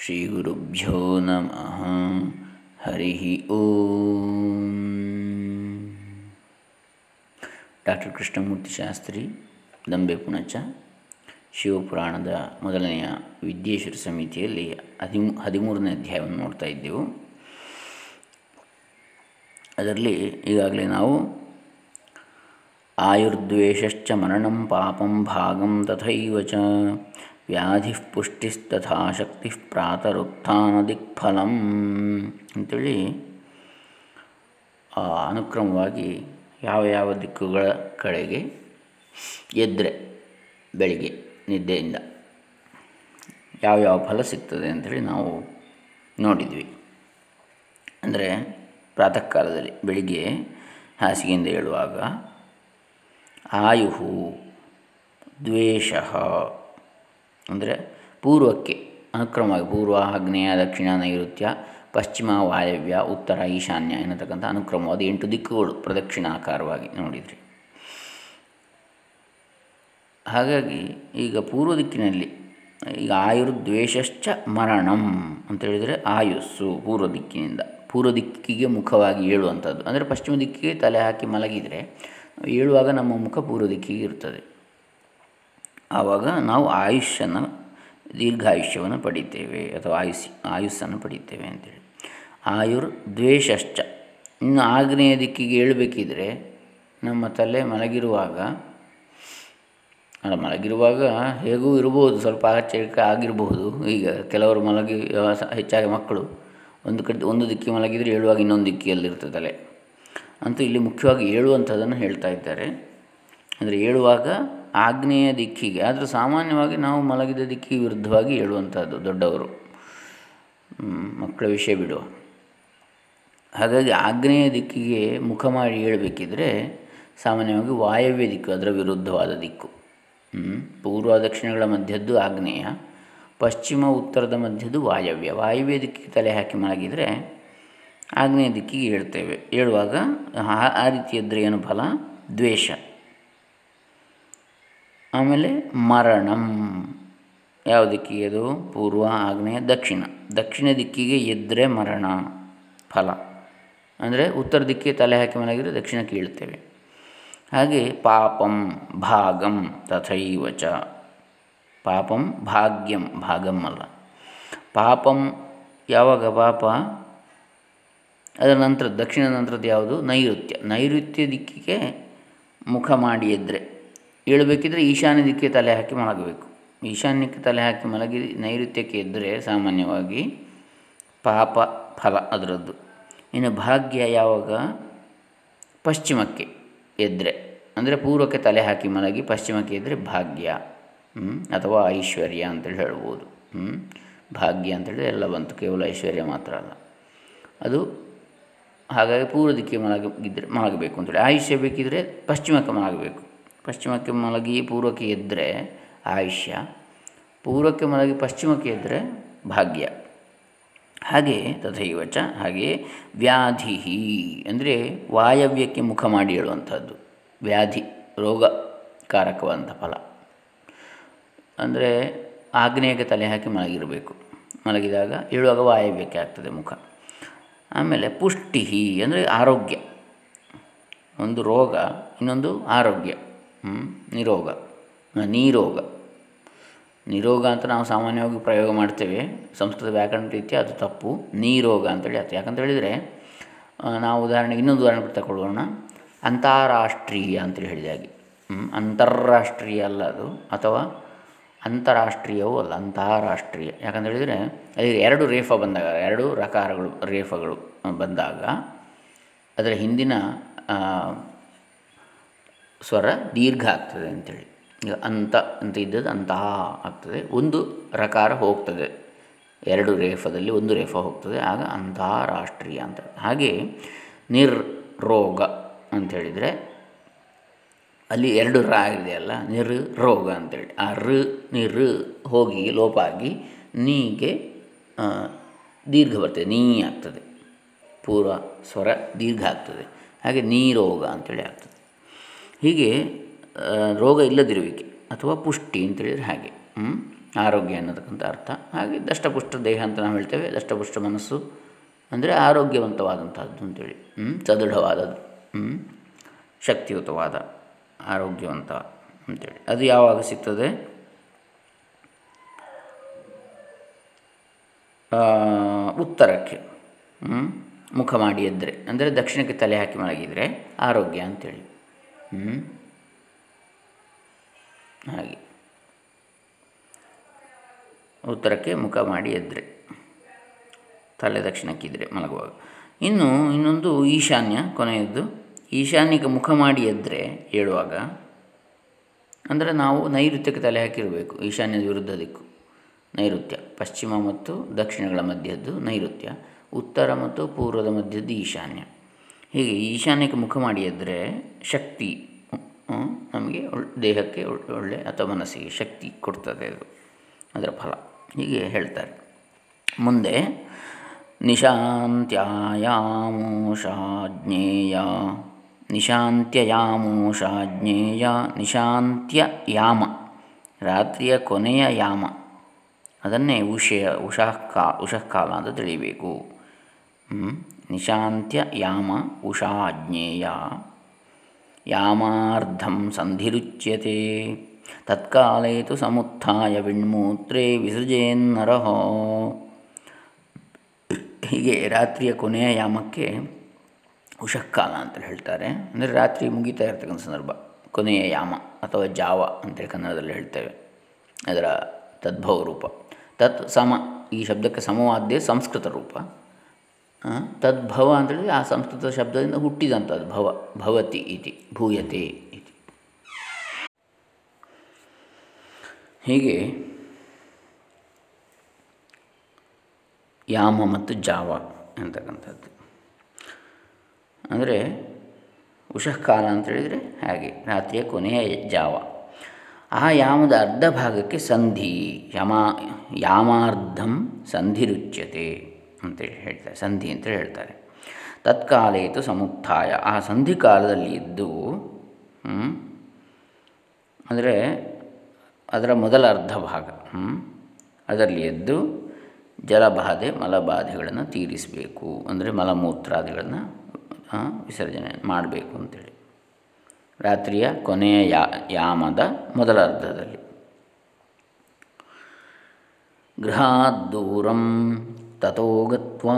ಶ್ರೀಗುರುಭ್ಯೋ ನಮಃ ಹರಿ ಓಂ ಡಾಕ್ಟರ್ ಕೃಷ್ಣಮೂರ್ತಿ ಶಾಸ್ತ್ರಿ ದಂಬೆ ಪುಣಚ ಶಿವಪುರಾಣದ ಮೊದಲನೆಯ ವಿದ್ಯೇಶ್ವರ ಸಮಿತಿಯಲ್ಲಿ ಹದಿಮೂ, ಹದಿಮೂರನೇ ಅಧ್ಯಾಯವನ್ನು ನೋಡ್ತಾ ಇದ್ದೆವು. ಅದರಲ್ಲಿ ಈಗಾಗಲೇ ನಾವು ಆಯುರ್ದ್ವೇಷಶ್ಚ ಮರಣಂ ಪಾಪಂ ಭಾಗಂ ತಥೈವ ಚ ವ್ಯಾಧಿ ಪುಷ್ಟಿಸ್ತಥಾ ಶಕ್ತಿ ಪ್ರಾತರುತ್ಥಾನ ದಿಕ್ಫಲಂ ಅಂಥೇಳಿ ಅನುಕ್ರಮವಾಗಿ ಯಾವ ಯಾವ ದಿಕ್ಕುಗಳ ಕಡೆಗೆ ಎದ್ದರೆ ಬೆಳಿಗ್ಗೆ ನಿದ್ದೆಯಿಂದ ಯಾವ ಫಲ ಸಿಗ್ತದೆ ಅಂಥೇಳಿ ನಾವು ನೋಡಿದ್ವಿ. ಅಂದರೆ ಪ್ರಾತಃ ಕಾಲದಲ್ಲಿ ಬೆಳಿಗ್ಗೆ ಹಾಸಿಗೆಯಿಂದ ಹೇಳುವಾಗ ಆಯುಹು ದ್ವೇಷ ಅಂದರೆ ಪೂರ್ವಕ್ಕೆ, ಅನುಕ್ರಮವಾಗಿ ಪೂರ್ವ, ಆಗ್ನೇಯ, ದಕ್ಷಿಣ, ನೈಋತ್ಯ, ಪಶ್ಚಿಮ, ವಾಯವ್ಯ, ಉತ್ತರ, ಈಶಾನ್ಯ ಎನ್ನತಕ್ಕಂಥ ಅದು ಎಂಟು ದಿಕ್ಕುಗಳು ಪ್ರದಕ್ಷಿಣಾಕಾರವಾಗಿ ನೋಡಿದ್ರಿ. ಹಾಗಾಗಿ ಈಗ ಪೂರ್ವ ದಿಕ್ಕಿನಲ್ಲಿ ಈಗ ಆಯುರ್ದ್ವೇಷಶ್ಚ ಮರಣಂ ಅಂತ ಹೇಳಿದರೆ ಆಯುಸ್ಸು ಪೂರ್ವ ದಿಕ್ಕಿನಿಂದ, ಪೂರ್ವ ದಿಕ್ಕಿಗೆ ಮುಖವಾಗಿ ಏಳುವಂಥದ್ದು. ಅಂದರೆ ಪಶ್ಚಿಮ ದಿಕ್ಕಿಗೆ ತಲೆ ಹಾಕಿ ಮಲಗಿದರೆ, ಏಳುವಾಗ ನಮ್ಮ ಮುಖ ಪೂರ್ವ ದಿಕ್ಕಿಗೆ ಇರ್ತದೆ. ಆವಾಗ ನಾವು ಆಯುಷ್ಯನ್ನು ದೀರ್ಘಾಯುಷ್ಯವನ್ನು ಪಡಿತೇವೆ ಅಥವಾ ಆಯುಸ್, ಆಯುಸ್ಸನ್ನು ಪಡಿತೇವೆ ಅಂತೇಳಿ. ಆಯುರ್ ದ್ವೇಷಶ್ಚ ಇನ್ನು ಆಗ್ನೇಯ ದಿಕ್ಕಿಗೆ ಏಳಬೇಕಿದ್ರೆ ನಮ್ಮ ತಲೆ ಮಲಗಿರುವಾಗ, ಅಲ್ಲ ಮಲಗಿರುವಾಗ ಹೇಗೂ ಇರ್ಬೋದು, ಸ್ವಲ್ಪ ಆಚರಿಕ ಆಗಿರಬಹುದು ಈಗ ಕೆಲವರು ಮಲಗಿ ಹೆಚ್ಚಾಗಿ ಮಕ್ಕಳು ಒಂದು ಕಡೆ, ಒಂದು ದಿಕ್ಕಿ ಮಲಗಿದರೆ ಏಳುವಾಗ ಇನ್ನೊಂದು ದಿಕ್ಕಿಯಲ್ಲಿರ್ತದೆ ತಲೆ. ಅಂತೂ ಇಲ್ಲಿ ಮುಖ್ಯವಾಗಿ ಏಳುವಂಥದ್ದನ್ನು ಹೇಳ್ತಾ ಇದ್ದಾರೆ. ಅಂದರೆ ಏಳುವಾಗ ಆಗ್ನೇಯ ದಿಕ್ಕಿಗೆ. ಆದರೆ ಸಾಮಾನ್ಯವಾಗಿ ನಾವು ಮಲಗಿದ ದಿಕ್ಕಿಗೆ ವಿರುದ್ಧವಾಗಿ ಹೇಳುವಂಥದ್ದು ದೊಡ್ಡವರು. ಮಕ್ಕಳ ವಿಷಯ ಬಿಡುವ. ಹಾಗಾಗಿ ಆಗ್ನೇಯ ದಿಕ್ಕಿಗೆ ಮುಖ ಮಾಡಿ ಹೇಳಬೇಕಿದ್ರೆ ಸಾಮಾನ್ಯವಾಗಿ ವಾಯವ್ಯ ದಿಕ್ಕು, ಅದರ ವಿರುದ್ಧವಾದ ದಿಕ್ಕು. ಪೂರ್ವ ದಕ್ಷಿಣಗಳ ಮಧ್ಯದ್ದು ಆಗ್ನೇಯ ಪಶ್ಚಿಮ ಉತ್ತರದ ಮಧ್ಯದ್ದು ವಾಯವ್ಯ. ವಾಯವ್ಯ ದಿಕ್ಕಿಗೆ ತಲೆ ಹಾಕಿ ಮಲಗಿದರೆ ಆಗ್ನೇಯ ದಿಕ್ಕಿಗೆ ಹೇಳ್ತೇವೆ. ಹೇಳುವಾಗ ಆ ರೀತಿ ಇದ್ದರೆ ಏನು ಫಲ? ದ್ವೇಷ. ಆಮೇಲೆ ಮರಣಂ. ಯಾವ ದಿಕ್ಕಿಗೆ ಅದು? ಪೂರ್ವ, ಆಗ್ನೇಯ, ದಕ್ಷಿಣ. ದಕ್ಷಿಣ ದಿಕ್ಕಿಗೆ ಎದ್ದರೆ ಮರಣ ಫಲ. ಅಂದರೆ ಉತ್ತರ ದಿಕ್ಕಿಗೆ ತಲೆ ಹಾಕಿ ಮಲಗಿದರೆ ದಕ್ಷಿಣ ಕೀಳ್ತೇವೆ ಹಾಗೆ ಪಾಪಂ ಭಾಗಂ ತಥೈವಚ ಪಾಪಂ ಭಾಗ್ಯಂ, ಭಾಗಂ ಅಲ್ಲ. ಪಾಪಂ ಯಾವಾಗ ಪಾಪ? ಅದರ ನಂತರ ದಕ್ಷಿಣ ನಂತರದ್ದು ಯಾವುದು? ನೈಋತ್ಯ. ನೈಋತ್ಯ ದಿಕ್ಕಿಗೆ ಮುಖ ಮಾಡಿ ಎದ್ದರೆ ಏಳಬೇಕಿದ್ರೆ ಈಶಾನ್ಯ ದಿಕ್ಕಿಗೆ ತಲೆ ಹಾಕಿ ಮಲಗಬೇಕು. ಈಶಾನ್ಯಕ್ಕೆ ತಲೆ ಹಾಕಿ ಮಲಗಿ ನೈಋತ್ಯಕ್ಕೆ ಎದ್ದರೆ ಸಾಮಾನ್ಯವಾಗಿ ಪಾಪ ಫಲ ಅದರದ್ದು. ಇನ್ನು ಭಾಗ್ಯ ಯಾವಾಗ? ಪಶ್ಚಿಮಕ್ಕೆ ಎದ್ದರೆ ಅಂದರೆ ಪೂರ್ವಕ್ಕೆ ತಲೆ ಹಾಕಿ ಮಲಗಿ ಪಶ್ಚಿಮಕ್ಕೆ ಎದ್ದರೆ ಭಾಗ್ಯ. ಅಥವಾ ಐಶ್ವರ್ಯ ಅಂತೇಳಿ ಹೇಳ್ಬೋದು. ಭಾಗ್ಯ ಅಂತೇಳಿ ಎಲ್ಲ ಬಂತು. ಕೇವಲ ಐಶ್ವರ್ಯ ಮಾತ್ರ ಅಲ್ಲ. ಅದು ಹಾಗಾಗಿ ಪೂರ್ವ ದಿಕ್ಕಿಗೆ ಮಲಗಿದ್ದರೆ ಮಲಗಬೇಕು ಅಂತೇಳಿ. ಆಯುಷ್ಯ ಬೇಕಿದ್ದರೆ ಪಶ್ಚಿಮಕ್ಕೆ ಮಲಗಬೇಕು. ಪಶ್ಚಿಮಕ್ಕೆ ಮಲಗಿ ಪೂರ್ವಕ್ಕೆ ಎದ್ದರೆ ಆಯುಷ್ಯ, ಪೂರ್ವಕ್ಕೆ ಮಲಗಿ ಪಶ್ಚಿಮಕ್ಕೆ ಎದ್ದರೆ ಭಾಗ್ಯ. ಹಾಗೆ ತಥೈವಚ, ಹಾಗೆ ವ್ಯಾಧಿ ಅಂದರೆ ವಾಯವ್ಯಕ್ಕೆ ಮುಖ ಮಾಡಿ ಹೇಳುವಂಥದ್ದು. ವ್ಯಾಧಿ ರೋಗಕಾರಕವಾದಂಥ ಫಲ. ಅಂದರೆ ಆಗ್ನೇಯಕ್ಕೆ ತಲೆ ಹಾಕಿ ಮಲಗಿರಬೇಕು. ಮಲಗಿದಾಗ ಹೇಳುವಾಗ ವಾಯವ್ಯಕ್ಕೆ ಆಗ್ತದೆ ಮುಖ. ಆಮೇಲೆ ಪುಷ್ಟಿ ಅಂದರೆ ಆರೋಗ್ಯ. ಒಂದು ರೋಗ, ಇನ್ನೊಂದು ಆರೋಗ್ಯ. ನಿರೋಗ. ನೀರೋಗ. ನಿರೋಗ ಅಂತ ನಾವು ಸಾಮಾನ್ಯವಾಗಿ ಪ್ರಯೋಗ ಮಾಡ್ತೇವೆ. ಸಂಸ್ಕೃತ ವ್ಯಾಕರಣ ರೀತಿ ಅದು ತಪ್ಪು. ನೀರೋಗ ಅಂತೇಳಿ ಅದು ಯಾಕಂತ ಹೇಳಿದರೆ ನಾವು ಉದಾಹರಣೆಗೆ ಇನ್ನೊಂದು ಉದಾಹರಣೆ ತಗೊಳ್ಳೋಣ. ಅಂತಾರಾಷ್ಟ್ರೀಯ ಅಂತೇಳಿ ಹೇಳಿದ ಹಾಗೆ. ಅಂತಾರಾಷ್ಟ್ರೀಯ ಅಲ್ಲ ಅದು. ಅಥವಾ ಅಂತಾರಾಷ್ಟ್ರೀಯವೂ ಅಲ್ಲ. ಅಂತಾರಾಷ್ಟ್ರೀಯ. ಯಾಕಂತ ಹೇಳಿದರೆ, ಅಲ್ಲಿ ಎರಡು ರೇಫ ಬಂದಾಗ, ಎರಡು ರಕಾರಗಳು, ರೇಫಗಳು ಬಂದಾಗ, ಅದರ ಹಿಂದಿನ ಸ್ವರ ದೀರ್ಘ ಆಗ್ತದೆ ಅಂಥೇಳಿ ಈಗ ಅಂತ ಅಂತ ಇದ್ದದ್ದು ಅಂತಹ ಆಗ್ತದೆ. ಒಂದು ರಕಾರ ಹೋಗ್ತದೆ. ಎರಡು ರೇಫದಲ್ಲಿ ಒಂದು ರೇಫ ಹೋಗ್ತದೆ. ಆಗ ಅಂತಾರಾಷ್ಟ್ರೀಯ ಅಂತ. ಹಾಗೆ ನಿರ್ರೋಗ ಅಂಥೇಳಿದರೆ ಅಲ್ಲಿ ಎರಡು ರ ಇದೆಯಲ್ಲ ನಿರ್ ರೋಗ ಅಂತೇಳಿ. ಆ ರ, ನಿರ್ ಹೋಗಿ ಲೋಪ ಆಗಿ ನೀಗೆ ದೀರ್ಘ ಬರ್ತದೆ. ನೀ ಆಗ್ತದೆ. ಪೂರ್ವ ಸ್ವರ ದೀರ್ಘ ಆಗ್ತದೆ. ಹಾಗೆ ನೀರೋಗ ಅಂತೇಳಿ ಆಗ್ತದೆ. ಹೀಗೆ ರೋಗ ಇಲ್ಲದಿರುವಿಕೆ ಅಥವಾ ಪುಷ್ಟಿ ಅಂತೇಳಿದರೆ ಹಾಗೆ ಆರೋಗ್ಯ ಅನ್ನತಕ್ಕಂಥ ಅರ್ಥ. ಹಾಗೆ ದಷ್ಟಪುಷ್ಟ ದೇಹ ಅಂತ ನಾವು ಹೇಳ್ತೇವೆ. ದಷ್ಟಪುಷ್ಟ ಮನಸ್ಸು ಅಂದರೆ ಆರೋಗ್ಯವಂತವಾದಂಥದ್ದು ಅಂತೇಳಿ ಸದೃಢವಾದದ್ದು ಶಕ್ತಿಯುತವಾದ, ಆರೋಗ್ಯವಂತ ಅಂತೇಳಿ ಅದು ಯಾವಾಗ ಸಿಗ್ತದೆ? ಉತ್ತರಕ್ಕೆ ಮುಖ ಮಾಡಿ ಎದ್ದರೆ ಅಂದರೆ ದಕ್ಷಿಣಕ್ಕೆ ತಲೆ ಹಾಕಿ ಮಲಗಿದರೆ ಆರೋಗ್ಯ ಅಂಥೇಳಿ ಹಾಗೆ. ಉತ್ತರಕ್ಕೆ ಮುಖ ಮಾಡಿ ಎದ್ದರೆ ತಲೆ ದಕ್ಷಿಣಕ್ಕಿದ್ರೆ ಮಲಗುವಾಗ. ಇನ್ನು ಇನ್ನೊಂದು ಈಶಾನ್ಯ ಕೊನೆಯದ್ದು. ಈಶಾನ್ಯಕ್ಕೆ ಮುಖ ಮಾಡಿ ಎದ್ದರೆ ಹೇಳುವಾಗ. ಅಂದರೆ ನಾವು ನೈಋತ್ಯಕ್ಕೆ ತಲೆ ಹಾಕಿರಬೇಕು. ಈಶಾನ್ಯದ ವಿರುದ್ಧ ದಿಕ್ಕು. ನೈಋತ್ಯ. ಪಶ್ಚಿಮ ಮತ್ತು ದಕ್ಷಿಣಗಳ ಮಧ್ಯದ್ದು ನೈಋತ್ಯ. ಉತ್ತರ ಮತ್ತು ಪೂರ್ವದ ಮಧ್ಯದ್ದು ಈಶಾನ್ಯ. ಹೀಗೆ ಈಶಾನ್ಯಕ್ಕೆ ಮುಖ ಮಾಡಿ ಎದ್ದರೆ ಶಕ್ತಿ ನಮಗೆ ದೇಹಕ್ಕೆ ಒಳ್ಳೆ ಅಥವಾ ಮನಸ್ಸಿಗೆ ಶಕ್ತಿ ಕೊಡ್ತದೆ ಅದು, ಅದರ ಫಲ. ಹೀಗೆ ಹೇಳ್ತಾರೆ. ಮುಂದೆ, ನಿಶಾಂತ್ಯಾಯಾಮೋಷಾಜ್ಞೇಯ, ನಿಶಾಂತ್ಯಯಾಮೋಷಾಜ್ಞೇಯ ನಿಶಾಂತ್ಯ ಯಾಮ ರಾತ್ರಿಯ ಕೊನೆಯ ಯಾಮ, ಅದನ್ನೇ ಉಷಯ, ಉಷಃಕಾ, ಉಷಃಕಾಲ ಅಂತ ತಿಳಿಯಬೇಕು ನಿಶಾಂತ್ಯ ಯಾಮ ಉಷಾಜ್ಞೇಯ ಯಾಮಾರ್ಧಂ ಸಂಧಿರುಚ್ಯತೆ. ತತ್ಕಾಲೇ ತು ಸಮುತ್ಥಾಯ ವಿಣ್ಮೂತ್ರೇ ವಿಸೃಜೇನ್ನರಹೋ. ಹೀಗೆ ರಾತ್ರಿಯ ಕೊನೆಯ ಯಾಮಕ್ಕೆ ಉಷಃಕಾಲ ಅಂತ ಹೇಳ್ತಾರೆ. ಅಂದರೆ ರಾತ್ರಿ ಮುಗಿತಾ ಇರ್ತಕ್ಕಂಥ ಸಂದರ್ಭ. ಕೊನೆಯ ಯಾಮ ಅಥವಾ ಜಾವ ಅಂತೇಳಿ ಕನ್ನಡದಲ್ಲಿ ಹೇಳ್ತೇವೆ. ಅದರ ತದ್ಭವ ರೂಪ ತತ್ ಸಮ ಈ ಶಬ್ದಕ್ಕೆ ಸಮವಾದ್ಯ ಸಂಸ್ಕೃತ ರೂಪ. ತದ್ಭವ ಅಂತೇಳಿದರೆ ಆ ಸಂಸ್ಕೃತ ಶಬ್ದದಿಂದ ಹುಟ್ಟಿದಂಥದ್ದು ಭವ, ಭವತಿ ಇತಿ, ಭೂಯತೆ ಇತಿ. ಹೀಗೆ ಯಾಮ ಮತ್ತು ಜಾವ ಅಂತಕ್ಕಂಥದ್ದು ಅಂದರೆ ಉಷಃಕಾಲ ಅಂತೇಳಿದರೆ ಹಾಗೆ, ರಾತ್ರಿಯ ಕೊನೆಯ ಜಾವ. ಆ ಯಾಮದ ಅರ್ಧ ಭಾಗಕ್ಕೆ ಸಂಧಿ, ಯಮ, ಯಾಮಾರ್ಧಂ ಸಂಧಿರುಚ್ಯತೆ. ಅಂತೇಳಿ ಹೇಳ್ತಾರೆ, ಸಂಧಿ ಅಂತ ಹೇಳ್ತಾರೆ. ತತ್ಕಾಲೇತು ಸಮುತ್ಥಾಯ ಆ ಸಂಧಿ ಕಾಲದಲ್ಲಿ ಇದ್ದು ಅಂದರೆ ಅದರ ಮೊದಲ ಅರ್ಧ ಭಾಗ ಅದರಲ್ಲಿ ಎದ್ದು ಜಲಬಾಧೆ, ಮಲಬಾಧೆಗಳನ್ನು ತೀರಿಸಬೇಕು. ಅಂದರೆ ಮಲಮೂತ್ರಾದಿಗಳನ್ನು ವಿಸರ್ಜನೆ ಮಾಡಬೇಕು ಅಂತೇಳಿ. ರಾತ್ರಿಯ ಕೊನೆಯ ಯಾ, ಯಾಮದ ಮೊದಲ ಅರ್ಧದಲ್ಲಿ. ಗೃಹಾದ್ದೂರಂ ತಥೋಗತ್ವ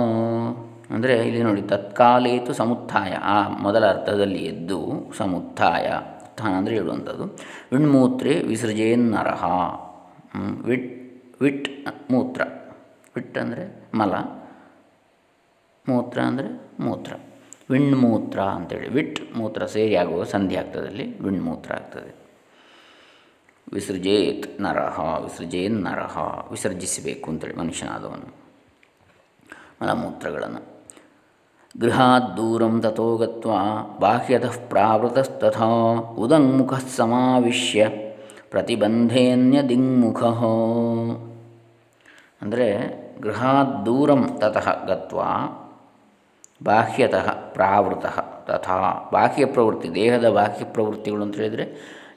ಅಂದರೆ ಇಲ್ಲಿ ನೋಡಿ, ತತ್ಕಾಲೇತು ಸಮುತ್ಥಾಯ. ಆ ಮೊದಲ ಅರ್ಥದಲ್ಲಿ ಎದ್ದು ಸಮುತ್ಥಾಯ. ಉತ್ಥಾನ ಅಂದರೆ ಹೇಳುವಂಥದ್ದು. ವಿಣ್ಮೂತ್ರೆ ವಿಸೃಜೇನ್ನರಹ. ವಿಟ್ ವಿಟ್ ಮೂತ್ರ. ವಿಟ್ ಅಂದರೆ ಮಲ. ಮೂತ್ರ ಅಂದರೆ ಮೂತ್ರ. ವಿಣ್ಮೂತ್ರ ಅಂತೇಳಿ. ವಿಟ್ ಮೂತ್ರ ಸೇರಿ ಆಗುವ ಸಂಧಿ ಆಗ್ತದಲ್ಲಿ ವಿಣ್ಮೂತ್ರ ಆಗ್ತದೆ. ವಿಸೃಜೇತ್ ನರಹ ವಿಸೃಜೇನ್ ನರಹ ವಿಸರ್ಜಿಸಬೇಕು ಅಂತೇಳಿ ಮನುಷ್ಯನಾದವನು. ಮಲಮೂತ್ರಗಳನ್ನು ಗೃಹಾತ್ ದೂರಂ ತಥೋ ಗತ್ವ ಬಾಹ್ಯತಃ ಪ್ರಾವೃತಸ್ತಥಾ ಉದಂಗ್ಮುಖ ಸಮಾವಿಶ್ಯ ಪ್ರತಿಬಂಧೇನ್ಯದಿಂಗ್ಮುಖ ಅಂದರೆ ಗೃಹಾತ್ ದೂರಂ ತತಃ ಗತ್ವ ಬಾಹ್ಯತಃ ಪ್ರಾವೃತ ತಥಾ ಬಾಹ್ಯ ಪ್ರವೃತ್ತಿ, ದೇಹದ ಬಾಹ್ಯ ಪ್ರವೃತ್ತಿಗಳು ಅಂತ ಹೇಳಿದರೆ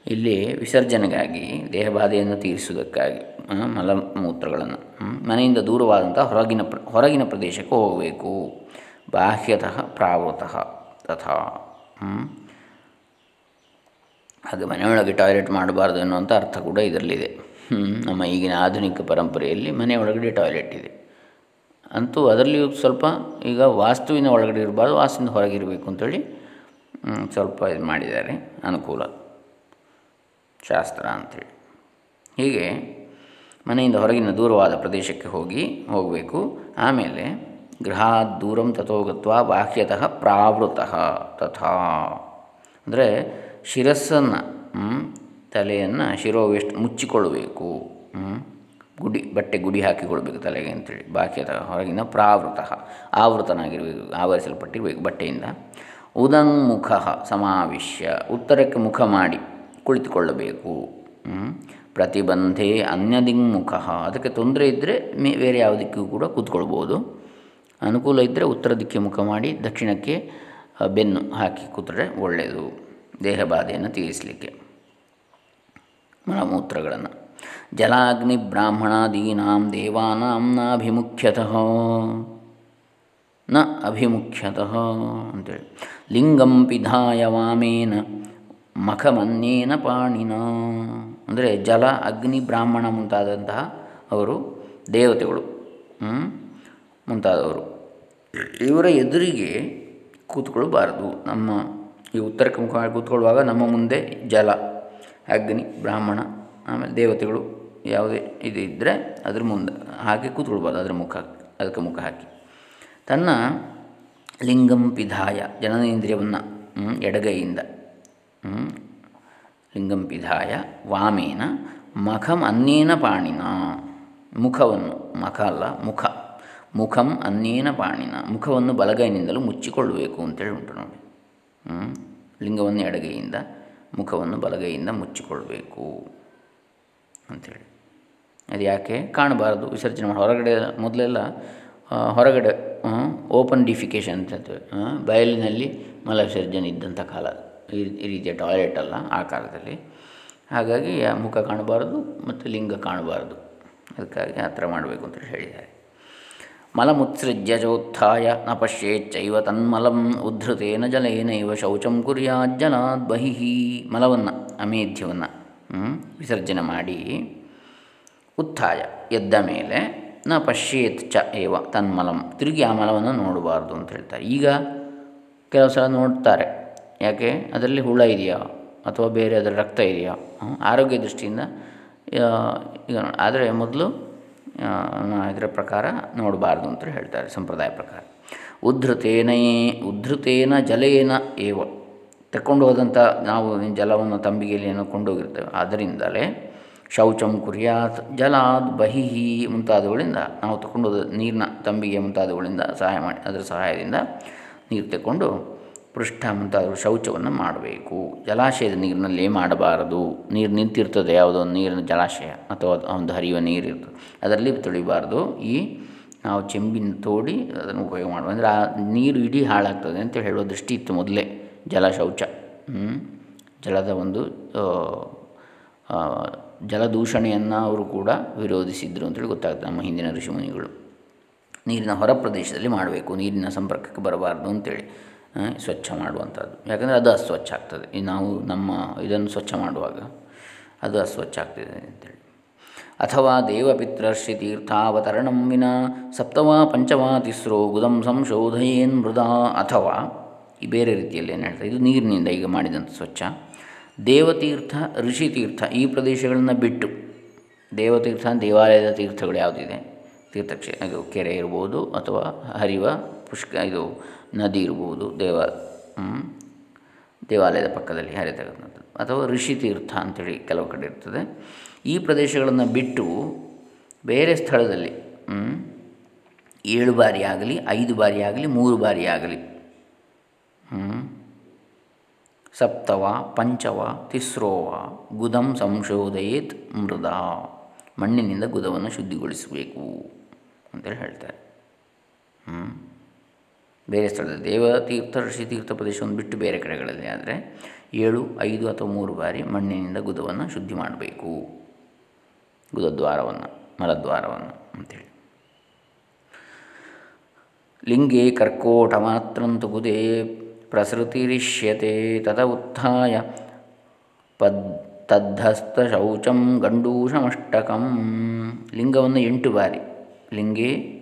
ಇಲ್ಲಿ ವಿಸರ್ಜನೆಗಾಗಿ ದೇಹಬಾಧೆಯನ್ನು ತೀರಿಸುವುದಕ್ಕಾಗಿ ಮಲಮೂತ್ರಗಳನ್ನು ಮನೆಯಿಂದ ದೂರವಾದಂಥ ಹೊರಗಿನ ಪ್ರ, ಹೊರಗಿನ ಪ್ರದೇಶಕ್ಕೆ ಹೋಗಬೇಕು. ಬಾಹ್ಯತಃ ಪ್ರಾವೃತಃ ತಥಾ ಹಾಗೆ ಮನೆಯೊಳಗೆ ಟಾಯ್ಲೆಟ್ ಮಾಡಬಾರ್ದು ಅನ್ನುವಂಥ ಅರ್ಥ ಕೂಡ ಇದರಲ್ಲಿದೆ. ನಮ್ಮ ಈಗಿನ ಆಧುನಿಕ ಪರಂಪರೆಯಲ್ಲಿ ಮನೆಯೊಳಗಡೆ ಟಾಯ್ಲೆಟ್ ಇದೆ. ಅಂತೂ ಅದರಲ್ಲಿಯೂ ಸ್ವಲ್ಪ ಈಗ ವಾಸ್ತುವಿನ ಒಳಗಡೆ ಇರಬಾರ್ದು, ವಾಸ್ತುವಿನ ಹೊರಗಿರಬೇಕು ಅಂತೇಳಿ ಸ್ವಲ್ಪ ಇದು ಮಾಡಿದ್ದಾರೆ ಅನುಕೂಲ. ಶಾಸ್ತ್ರ ಅಂಥೇಳಿ ಹೀಗೆ ಮನೆಯಿಂದ ಹೊರಗಿನ ದೂರವಾದ ಪ್ರದೇಶಕ್ಕೆ ಹೋಗಿ ಹೋಗಬೇಕು. ಆಮೇಲೆ ಗೃಹಾತ್ ದೂರಂ ತಥೋಗತ್ವ ಬಾಹ್ಯತಃ ಪ್ರಾವೃತಃ ತಥಾ. ಅಂದರೆ ಶಿರಸ್ಸನ್ನು ತಲೆಯನ್ನು ಶಿರೋವೆಷ್ಟು ಮುಚ್ಚಿಕೊಳ್ಳಬೇಕು. ಗುಡಿ, ಬಟ್ಟೆ ಗುಡಿ ಹಾಕಿಕೊಳ್ಬೇಕು ತಲೆಗೆ ಅಂತೇಳಿ. ಬಾಹ್ಯತಃ ಹೊರಗಿನ ಪ್ರಾವೃತ ಆವೃತನಾಗಿರಬೇಕು ಆವರಿಸಲ್ಪಟ್ಟಿರಬೇಕು ಬಟ್ಟೆಯಿಂದ. ಉದಂಮುಖ ಸಮಾವಿಶ್ಯ, ಉತ್ತರಕ್ಕೆ ಮುಖ ಮಾಡಿ ಕುಳಿತುಕೊಳ್ಳಬೇಕು. ಪ್ರತಿಬಂಧೆ ಅನ್ಯದಿಂಗ್ಮುಖ. ಅದಕ್ಕೆ ತೊಂದರೆ ಇದ್ದರೆ ಮೇ ಬೇರೆ ಯಾವುದಕ್ಕೂ ಕೂಡ ಕೂತ್ಕೊಳ್ಬೋದು. ಅನುಕೂಲ ಇದ್ದರೆ ಉತ್ತರ ದಿಕ್ಕಿ ಮುಖ ಮಾಡಿ, ದಕ್ಷಿಣಕ್ಕೆ ಬೆನ್ನು ಹಾಕಿ ಕೂತ್ರೆ ಒಳ್ಳೆಯದು ದೇಹಬಾಧೆಯನ್ನು ತೀರಿಸಲಿಕ್ಕೆ. ಮಲಮೂತ್ರಗಳನ್ನು. ಜಲಾಗ್ನಿ ಬ್ರಾಹ್ಮಣಾದೀನಾಂ ದೇವಾನಾಂ ನಾಭಿಮುಖ್ಯತಃ. ನ ಅಭಿಮುಖ್ಯತಃ ಅಂತೇಳಿ. ಲಿಂಗಂ ಪಿಧಾಯ ವಾಮೇನ ಮಖಮನ್ಯೇನ ಪಾಣಿನ. ಅಂದರೆ ಜಲ, ಅಗ್ನಿ, ಬ್ರಾಹ್ಮಣ ಮುಂತಾದಂತಹ ಅವರು ದೇವತೆಗಳು ಮುಂತಾದವರು. ಇವರ ಎದುರಿಗೆ ಕೂತ್ಕೊಳ್ಬಾರ್ದು. ನಮ್ಮ ಈ ಉತ್ತರಕ್ಕೆ ಮುಖ ಕೂತ್ಕೊಳ್ಳುವಾಗ ನಮ್ಮ ಮುಂದೆ ಜಲ, ಅಗ್ನಿ, ಬ್ರಾಹ್ಮಣ, ಆಮೇಲೆ ದೇವತೆಗಳು ಯಾವುದೇ ಇದು ಇದ್ದರೆ ಅದ್ರ ಮುಂದೆ ಹಾಗೆ ಕೂತ್ಕೊಳ್ಬಾರ್ದು ಅದರ ಮುಖ, ಅದಕ್ಕೆ ಮುಖ ಹಾಕಿ. ತನ್ನ ಲಿಂಗಂ ಪಿಧಾಯ, ಜನನೇಂದ್ರಿಯವನ್ನು ಎಡಗೈಯಿಂದ ಲಿಂಗಂ ಪಿಧಾಯ ವಾಮೇನ ಮಖಂ ಅನ್ನೇನ ಪಾಣಿನ. ಮುಖವನ್ನು, ಮಖ ಅಲ್ಲ, ಮುಖ. ಮುಖಂ ಅನ್ನೇನ ಪಾಣಿನ. ಮುಖವನ್ನು ಬಲಗೈನಿಂದಲೂ ಮುಚ್ಚಿಕೊಳ್ಳಬೇಕು ಅಂತೇಳಿ ಉಂಟು ನೋಡಿ. ಲಿಂಗವನ್ನು ಎಡಗೈಯಿಂದ, ಮುಖವನ್ನು ಬಲಗೈಯಿಂದ ಮುಚ್ಚಿಕೊಳ್ಳಬೇಕು ಅಂಥೇಳಿ ಅದು ಯಾಕೆ? ಕಾಣಬಾರದು. ವಿಸರ್ಜನೆ ಮಾಡಿ, ಹೊರಗಡೆ ಮೊದಲೆಲ್ಲ ಹೊರಗಡೆ ಓಪನ್ ಡಿಫಿಕೇಶನ್ ಅಂತ ಬಯಲಿನಲ್ಲಿ ಮಲ ವಿಸರ್ಜನೆ ಇದ್ದಂಥ ಕಾಲ ಈ ರೀತಿಯ ಟಾಯ್ಲೆಟ್ ಅಲ್ಲ ಆ ಕಾಲದಲ್ಲಿ. ಹಾಗಾಗಿ ಮುಖ ಕಾಣಬಾರ್ದು ಮತ್ತು ಲಿಂಗ ಕಾಣಬಾರ್ದು. ಅದಕ್ಕಾಗಿ ಆ ಥರ ಮಾಡಬೇಕು ಅಂತ ಹೇಳಿದ್ದಾರೆ. ಮಲಮುತ್ಸೃಜ್ಯ ಚೋತ್ಥಾಯ ನ ಪಶ್ಯೇಚ್ಚೈವ ತನ್ಮಲಂ ಉದ್ಧೃತೇನ ಜಲೇನೈವ ಶೌಚಂ ಕುರ್ಯಾಜ್ಜಲಾದ್ ಬಹಿಹಿ. ಮಲವನ್ನು, ಅಮೇಧ್ಯವನ್ನು ವಿಸರ್ಜನೆ ಮಾಡಿ ಉತ್ಥಾಯ, ಎದ್ದ ಮೇಲೆ ನ ಪಶ್ಯೇತ್ ಚ ಏವ ತನ್ಮಲಂ. ತಿರುಗಿ ಆ ಮಲವನ್ನು ನೋಡಬಾರ್ದು ಅಂತ ಹೇಳ್ತಾರೆ. ಈಗ ಕೆಲವು ಸಲ ನೋಡ್ತಾರೆ. ಯಾಕೆ? ಅದರಲ್ಲಿ ಹುಳ ಇದೆಯಾ? ಅಥವಾ ಬೇರೆ ಅದರ ರಕ್ತ ಇದೆಯಾ? ಆರೋಗ್ಯ ದೃಷ್ಟಿಯಿಂದ ಈಗ ಆದರೆ ಮೊದಲು ಇದರ ಪ್ರಕಾರ ನೋಡಬಾರ್ದು ಅಂತ ಹೇಳ್ತಾರೆ, ಸಂಪ್ರದಾಯ ಪ್ರಕಾರ. ಉದ್ಧತೇನೇ, ಉದ್ಧತೇನ ಜಲೇನ ಏವ. ತಕ್ಕೊಂಡು ಹೋದಂಥ ನಾವು ಜಲವನ್ನು ತಂಬಿಗೆಯಲ್ಲಿ ಏನೋ ಕೊಂಡೋಗಿರ್ತೇವೆ. ಅದರಿಂದಲೇ ಶೌಚಂ ಕುರಿಯಾತ್ ಜಲಾದ್ ಬಹಿಹಿ ಮುಂತಾದವುಗಳಿಂದ ನಾವು ತಗೊಂಡೋದ ನೀರಿನ ತಂಬಿಗೆ ಮುಂತಾದವುಗಳಿಂದ ಸಹಾಯ ಮಾಡಿ, ಅದರ ಸಹಾಯದಿಂದ ನೀರು ತಗೊಂಡು ಪೃಷ್ಠ ಮುಂತಾದ ಶೌಚವನ್ನು ಮಾಡಬೇಕು. ಜಲಾಶಯದ ನೀರಿನಲ್ಲಿ ಮಾಡಬಾರದು. ನೀರು ನಿಂತಿರ್ತದೆ, ಯಾವುದೋ ಒಂದು ನೀರಿನ ಜಲಾಶಯ ಅಥವಾ ಒಂದು ಹರಿಯುವ ನೀರು ಇರ್ತದೆ. ಅದರಲ್ಲಿ ತೊಳಿಬಾರ್ದು. ಈ ನಾವು ಚೆಂಬಿನ ತೋಡಿ ಅದನ್ನು ಉಪಯೋಗ ಮಾಡುವ ಅಂದರೆ ಆ ನೀರು ಇಡೀ ಹಾಳಾಗ್ತದೆ ಅಂತ ಹೇಳುವ ದೃಷ್ಟಿ ಇತ್ತು ಮೊದಲೇ. ಜಲ ಶೌಚ. ಜಲದ ಒಂದು ಜಲದೂಷಣೆಯನ್ನು ಅವರು ಕೂಡ ವಿರೋಧಿಸಿದ್ರು ಅಂತೇಳಿ ಗೊತ್ತಾಗ್ತದೆ ನಮ್ಮ ಹಿಂದಿನ ಋಷಿಮುನಿಗಳು ನೀರಿನ ಹೊರ ಪ್ರದೇಶದಲ್ಲಿ ಮಾಡಬೇಕು. ನೀರಿನ ಸಂಪರ್ಕಕ್ಕೆ ಬರಬಾರ್ದು ಅಂತೇಳಿ. ಸ್ವಚ್ಛ ಮಾಡುವಂಥದ್ದು. ಯಾಕಂದರೆ ಅದು ಅಸ್ವಚ್ಛ ಆಗ್ತದೆ. ನಾವು ನಮ್ಮ ಇದನ್ನು ಸ್ವಚ್ಛ ಮಾಡುವಾಗ ಅದು ಅಸ್ವಚ್ಛ ಆಗ್ತದೆ ಅಂತೇಳಿ. ಅಥವಾ ದೇವಪಿತ್ರರ್ಷಿ ತೀರ್ಥಾವತರಣಂ ವಿನ ಸಪ್ತವಾ ಪಂಚವಾ ತಿಸ್ರೋ ಗುದಂ ಸಂಶೋಧಯೇನ್ ಮೃದಾ ಅಥವಾ ಈ ಬೇರೆ ರೀತಿಯಲ್ಲಿ ಏನು ಹೇಳ್ತಾರೆ? ಇದು ನೀರಿನಿಂದ ಈಗ ಮಾಡಿದಂಥ ಸ್ವಚ್ಛ. ದೇವತೀರ್ಥ, ಋಷಿತೀರ್ಥ ಈ ಪ್ರದೇಶಗಳನ್ನು ಬಿಟ್ಟು ದೇವತೀರ್ಥ, ದೇವಾಲಯದ ತೀರ್ಥಗಳು ಯಾವುದಿದೆ? ತೀರ್ಥಕ್ಷೇ ಕೆರೆ ಇರ್ಬೋದು ಅಥವಾ ಹರಿವ ಪುಷ್ಕ ಇದು ನದಿ ಇರ್ಬೋದು, ದೇವ ದೇವಾಲಯದ ಪಕ್ಕದಲ್ಲಿ ಹರಿತಕ್ಕಂಥದ್ದು. ಅಥವಾ ಋಷಿ ತೀರ್ಥ ಅಂಥೇಳಿ ಕೆಲವು ಕಡೆ ಇರ್ತದೆ. ಈ ಪ್ರದೇಶಗಳನ್ನು ಬಿಟ್ಟು ಬೇರೆ ಸ್ಥಳದಲ್ಲಿ ಏಳು ಬಾರಿ ಆಗಲಿ, ಐದು ಬಾರಿ ಆಗಲಿ, ಮೂರು ಬಾರಿ ಆಗಲಿ ಸಪ್ತವ, ಪಂಚವ, ತಿಸ್ರೋವ, ಗುದಂ ಸಂಶೋಧಯೇತ್ ಮೃದ, ಮಣ್ಣಿನಿಂದ ಗುದವನ್ನು ಶುದ್ಧಿಗೊಳಿಸಬೇಕು ಅಂತೇಳಿ ಹೇಳ್ತಾರೆ. ಹ್ಞೂ ಬೇರೆ ಸ್ಥಳದಲ್ಲಿ. ದೇವತೀರ್ಥ ಋಷಿತೀರ್ಥ ಪ್ರದೇಶವನ್ನು ಬಿಟ್ಟು ಬೇರೆ ಕಡೆಗಳಲ್ಲಿ ಆದರೆ ಏಳು, ಐದು ಅಥವಾ ಮೂರು ಬಾರಿ ಮಣ್ಣಿನಿಂದ ಗುದವನ್ನು ಶುದ್ಧಿ ಮಾಡಬೇಕು. ಗುದದ್ವಾರವನ್ನು, ಮಲದ್ವಾರವನ್ನು ಅಂಥೇಳಿ ಲಿಂಗೇ ಕರ್ಕೋಟ ಮಾತ್ರಂತು ಗುದೇ ಪ್ರಸೃತಿರಿಷ್ಯತೆ ತದ ಉತ್ಥಾಯ ಪದ್ ತದ್ಧಸ್ತ ಶೌಚಂ ಗಂಡೂಷಮಷ್ಟಕಂ. ಲಿಂಗವನ್ನು ಎಂಟು ಬಾರಿ, ಲಿಂಗೇ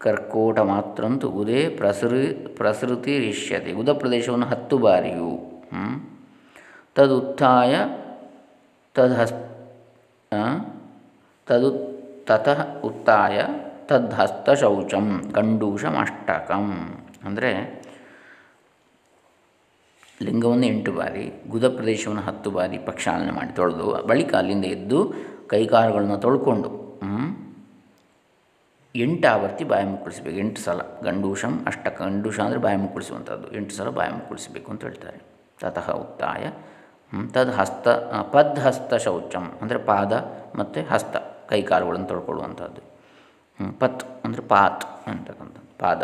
ಕರ್ಕೋಟ ಮಾತ್ರಂತು ಉದೇ ಪ್ರಸೃ, ಪ್ರಸೃತಿರಿಷ್ಯತೆ. ಉದ ಪ್ರದೇಶವನ್ನು ಹತ್ತು ಬಾರಿಯು. ತದುತ್ಥಾಯ ತದ್ಹಸ್ ತದು, ತತಃ ಉತ್ತಾಯ ತದ್ಹಸ್ತಶೌಚಂ ಗಂಡೂಷಮಷ್ಟಕಂ. ಅಂದರೆ ಲಿಂಗವನ್ನು ಎಂಟು ಬಾರಿ, ಗುದ ಪ್ರದೇಶವನ್ನು ಹತ್ತು ಬಾರಿ ಪಕ್ಷಾಲನೆ ಮಾಡಿ ತೊಳೆದು, ಬಳಿಕ ಅಲ್ಲಿಂದ ಎದ್ದು ಕೈಕಾಲುಗಳನ್ನು ತೊಳ್ಕೊಂಡು ಎಂಟು ಆವರ್ತಿ ಬಾಯಿ ಮುಕ್ಕಳಿಸ್ಬೇಕು ಎಂಟು ಸಲ ಗಂಡೂಷಂ, ಅಷ್ಟ ಗಂಡೂಷ ಅಂದರೆ ಬಾಯಿ ಮುಕ್ಕಳಿಸುವಂಥದ್ದು ಎಂಟು ಸಲ ಬಾಯಿ ಮುಕ್ಕಳಿಸಬೇಕು ಅಂತ ಹೇಳ್ತಾರೆ. ತತಃ ಉತ್ತಾಯ. ತದ್ ಹಸ್ತ ಪದ್ ಹಸ್ತ ಶೌಚಂ ಅಂದರೆ ಪಾದ ಮತ್ತು ಹಸ್ತ, ಕೈ ಕಾಲುಗಳನ್ನು ತೊಳ್ಕೊಳ್ಳುವಂಥದ್ದು. ಪತ್ ಅಂದರೆ ಪಾತ್ ಅಂತಕ್ಕಂಥದ್ದು. ಪಾದ,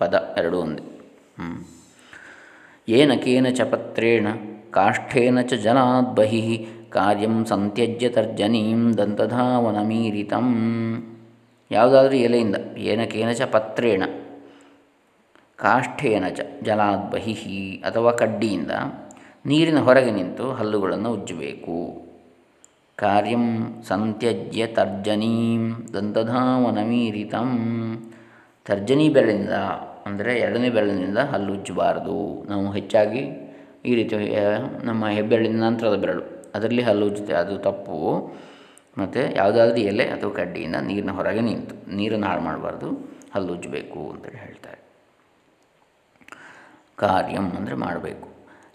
ಪದ ಎರಡು ಒಂದೇ. ಏನ ಕೇನ ಚ ಪತ್ರೇಣ, ಕಾಷ್ಠೇನ ಚ ಜನಾದ್ ಬಹಿ ಕಾರ್ಯಂ ಸಂತ್ಯಜ್ಯ ತರ್ಜನೀಂ ದಂತಧಾವನಮೀರಿತಂ. ಯಾವುದಾದ್ರೂ ಎಲೆಯಿಂದ ಏನಕೇನ ಚ ಪತ್ರೇಣ ಕಾಷ್ಠೇನ ಚ ಜಲಾದ್ ಬಹಿಹಿ ಅಥವಾ ಕಡ್ಡಿಯಿಂದ ನೀರಿನ ಹೊರಗೆ ನಿಂತು ಹಲ್ಲುಗಳನ್ನು ಉಜ್ಜಬೇಕು. ಕಾರ್ಯಂ ಸಂತ್ಯಜ್ಯ ತರ್ಜನೀಂ ದಂತಧಾಮನಮೀರಿತಂ ತರ್ಜನಿ ಬೆರಳಿನಿಂದ, ಅಂದರೆ ಎರಡನೇ ಬೆರಳಿನಿಂದ ಹಲ್ಲು ಉಜ್ಜಬಾರದು. ನಾವು ಹೆಚ್ಚಾಗಿ ಈ ರೀತಿ, ನಮ್ಮ ಹೆಬ್ಬೆರಳಿನ ನಂತರದ ಬೆರಳು, ಅದರಲ್ಲಿ ಹಲ್ಲು ಉಜ್ಜುತ್ತೆ, ಅದು ತಪ್ಪು. ಮತ್ತು ಯಾವುದಾದ್ರೂ ಎಲೆ ಅಥವಾ ಕಡ್ಡಿಯಿಂದ ನೀರಿನ ಹೊರಗೆ ನಿಂತು, ನೀರನ್ನು ಹಾಳು ಮಾಡಬಾರ್ದು, ಹಲ್ಲು ಉಜ್ಜಬೇಕು ಅಂತೇಳಿ ಹೇಳ್ತಾರೆ. ಕಾರ್ಯಂ ಅಂದರೆ ಮಾಡಬೇಕು.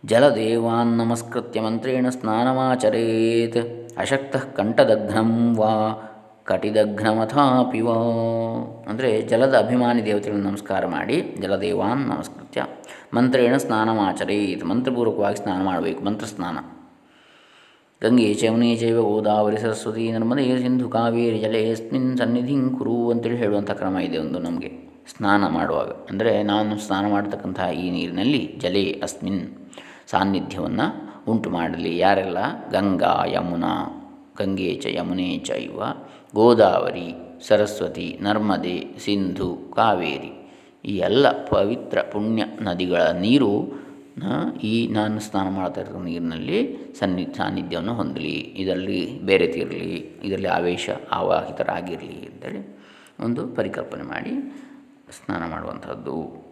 ಜಲದೇವಾನ್ ನಮಸ್ಕೃತ್ಯ ಮಂತ್ರೇಣ ಸ್ನಾನಮಾಚರೇತ್, ಅಶಕ್ತ ಕಂಠದಘ್ನಂ ವಾ ಕಟಿದಘ್ನಮಥಾಪಿ ವಾ. ಅಂದರೆ ಜಲದ ಅಭಿಮಾನಿ ದೇವತೆಗಳನ್ನು ನಮಸ್ಕಾರ ಮಾಡಿ, ಜಲದೇವಾನ್ ನಮಸ್ಕೃತ್ಯ ಮಂತ್ರೇಣ ಸ್ನಾನಮಾಚರೇತ್, ಮಂತ್ರಪೂರ್ವಕವಾಗಿ ಸ್ನಾನ ಮಾಡಬೇಕು ಮಂತ್ರ ಸ್ನಾನ ಗಂಗೆ ಚಮುನೆ ಚೈವ ಗೋದಾವರಿ ಸರಸ್ವತಿ ನರ್ಮದೆ ಸಿಂಧು ಕಾವೇರಿ ಜಲೇಸ್ಮಿನ್ ಸನ್ನಿಧಿಂ ಕುರು ಅಂತೇಳಿ ಹೇಳುವಂಥ ಕ್ರಮ ಇದೆ ಒಂದು ನಮಗೆ ಸ್ನಾನ ಮಾಡುವಾಗ. ಅಂದರೆ ನಾನು ಸ್ನಾನ ಮಾಡತಕ್ಕಂತಹ ಈ ನೀರಿನಲ್ಲಿ ಜಲೇ ಅಸ್ಮಿನ್ ಸಾನ್ನಿಧ್ಯವನ್ನು ಉಂಟು ಮಾಡಲಿ. ಯಾರೆಲ್ಲ? ಗಂಗಾ, ಯಮುನಾ, ಗಂಗೆ ಚ, ಯಮುನೆ ಚೈವ, ಗೋದಾವರಿ, ಸರಸ್ವತಿ, ನರ್ಮದೆ, ಸಿಂಧು, ಕಾವೇರಿ ಈ ಎಲ್ಲ ಪವಿತ್ರ ಪುಣ್ಯ ನದಿಗಳ ನೀರು ಈ ನಾನು ಸ್ನಾನ ಮಾಡ್ತಾ ಇರೋ ನೀರಿನಲ್ಲಿ ಸನ್ನಿ, ಸಾನ್ನಿಧ್ಯವನ್ನು ಹೊಂದಲಿ. ಇದರಲ್ಲಿ ಬೇರೆ ತೀರಲಿ, ಇದರಲ್ಲಿ ಆವೇಶ ಆವಾಹಿತರಾಗಿರಲಿ ಅಂತೇಳಿ ಒಂದು ಪರಿಕಲ್ಪನೆ ಮಾಡಿ ಸ್ನಾನ ಮಾಡುವಂಥದ್ದು.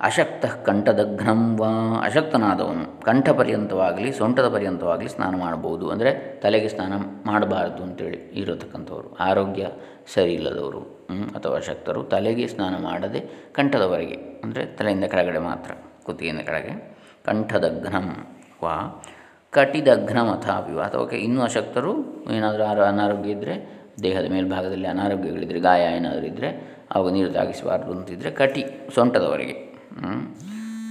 ಅಶಕ್ತ ಕಂಠದಘ್ನಂ ವಾ ಅಶಕ್ತನಾದವನು. ಕಂಠ ಪರ್ಯಂತವಾಗಲಿ, ಸೊಂಟದ ಪರ್ಯಂತವಾಗಲಿ ಸ್ನಾನ ಮಾಡ್ಬೋದು ಅಂದರೆ ತಲೆಗೆ ಸ್ನಾನ ಮಾಡಬಾರ್ದು ಅಂತೇಳಿ ಇರತಕ್ಕಂಥವ್ರು. ಆರೋಗ್ಯ ಸರಿ ಇಲ್ಲದವರು. ಅಥವಾ ಅಶಕ್ತರು ತಲೆಗೆ ಸ್ನಾನ ಮಾಡದೆ ಕಂಠದವರೆಗೆ, ಅಂದರೆ ತಲೆಯಿಂದ ಕೆಳಗಡೆ ಮಾತ್ರ, ಕುತ್ತಿಗೆಯಿಂದ ಕೆಳಗೆ ಕಂಠದಘ್ನಂ ವಾ ಕಟಿದಘ್ನಂ ಅಥಾಪಿ ಅಥವಾ ಇನ್ನೂ ಅಶಕ್ತರು, ಏನಾದರೂ ಆರೋ ಅನಾರೋಗ್ಯ ಇದ್ದರೆ ದೇಹದ ಮೇಲ್ಭಾಗದಲ್ಲಿ ಅನಾರೋಗ್ಯಗಳಿದ್ದರೆ ಗಾಯ ಏನಾದರೂ ಇದ್ದರೆ ಅವಾಗ ನೀರು ತಾಗಿಸಬಾರ್ದು ಅಂತಿದ್ದರೆ ಕಟಿ, ಸೊಂಟದವರೆಗೆ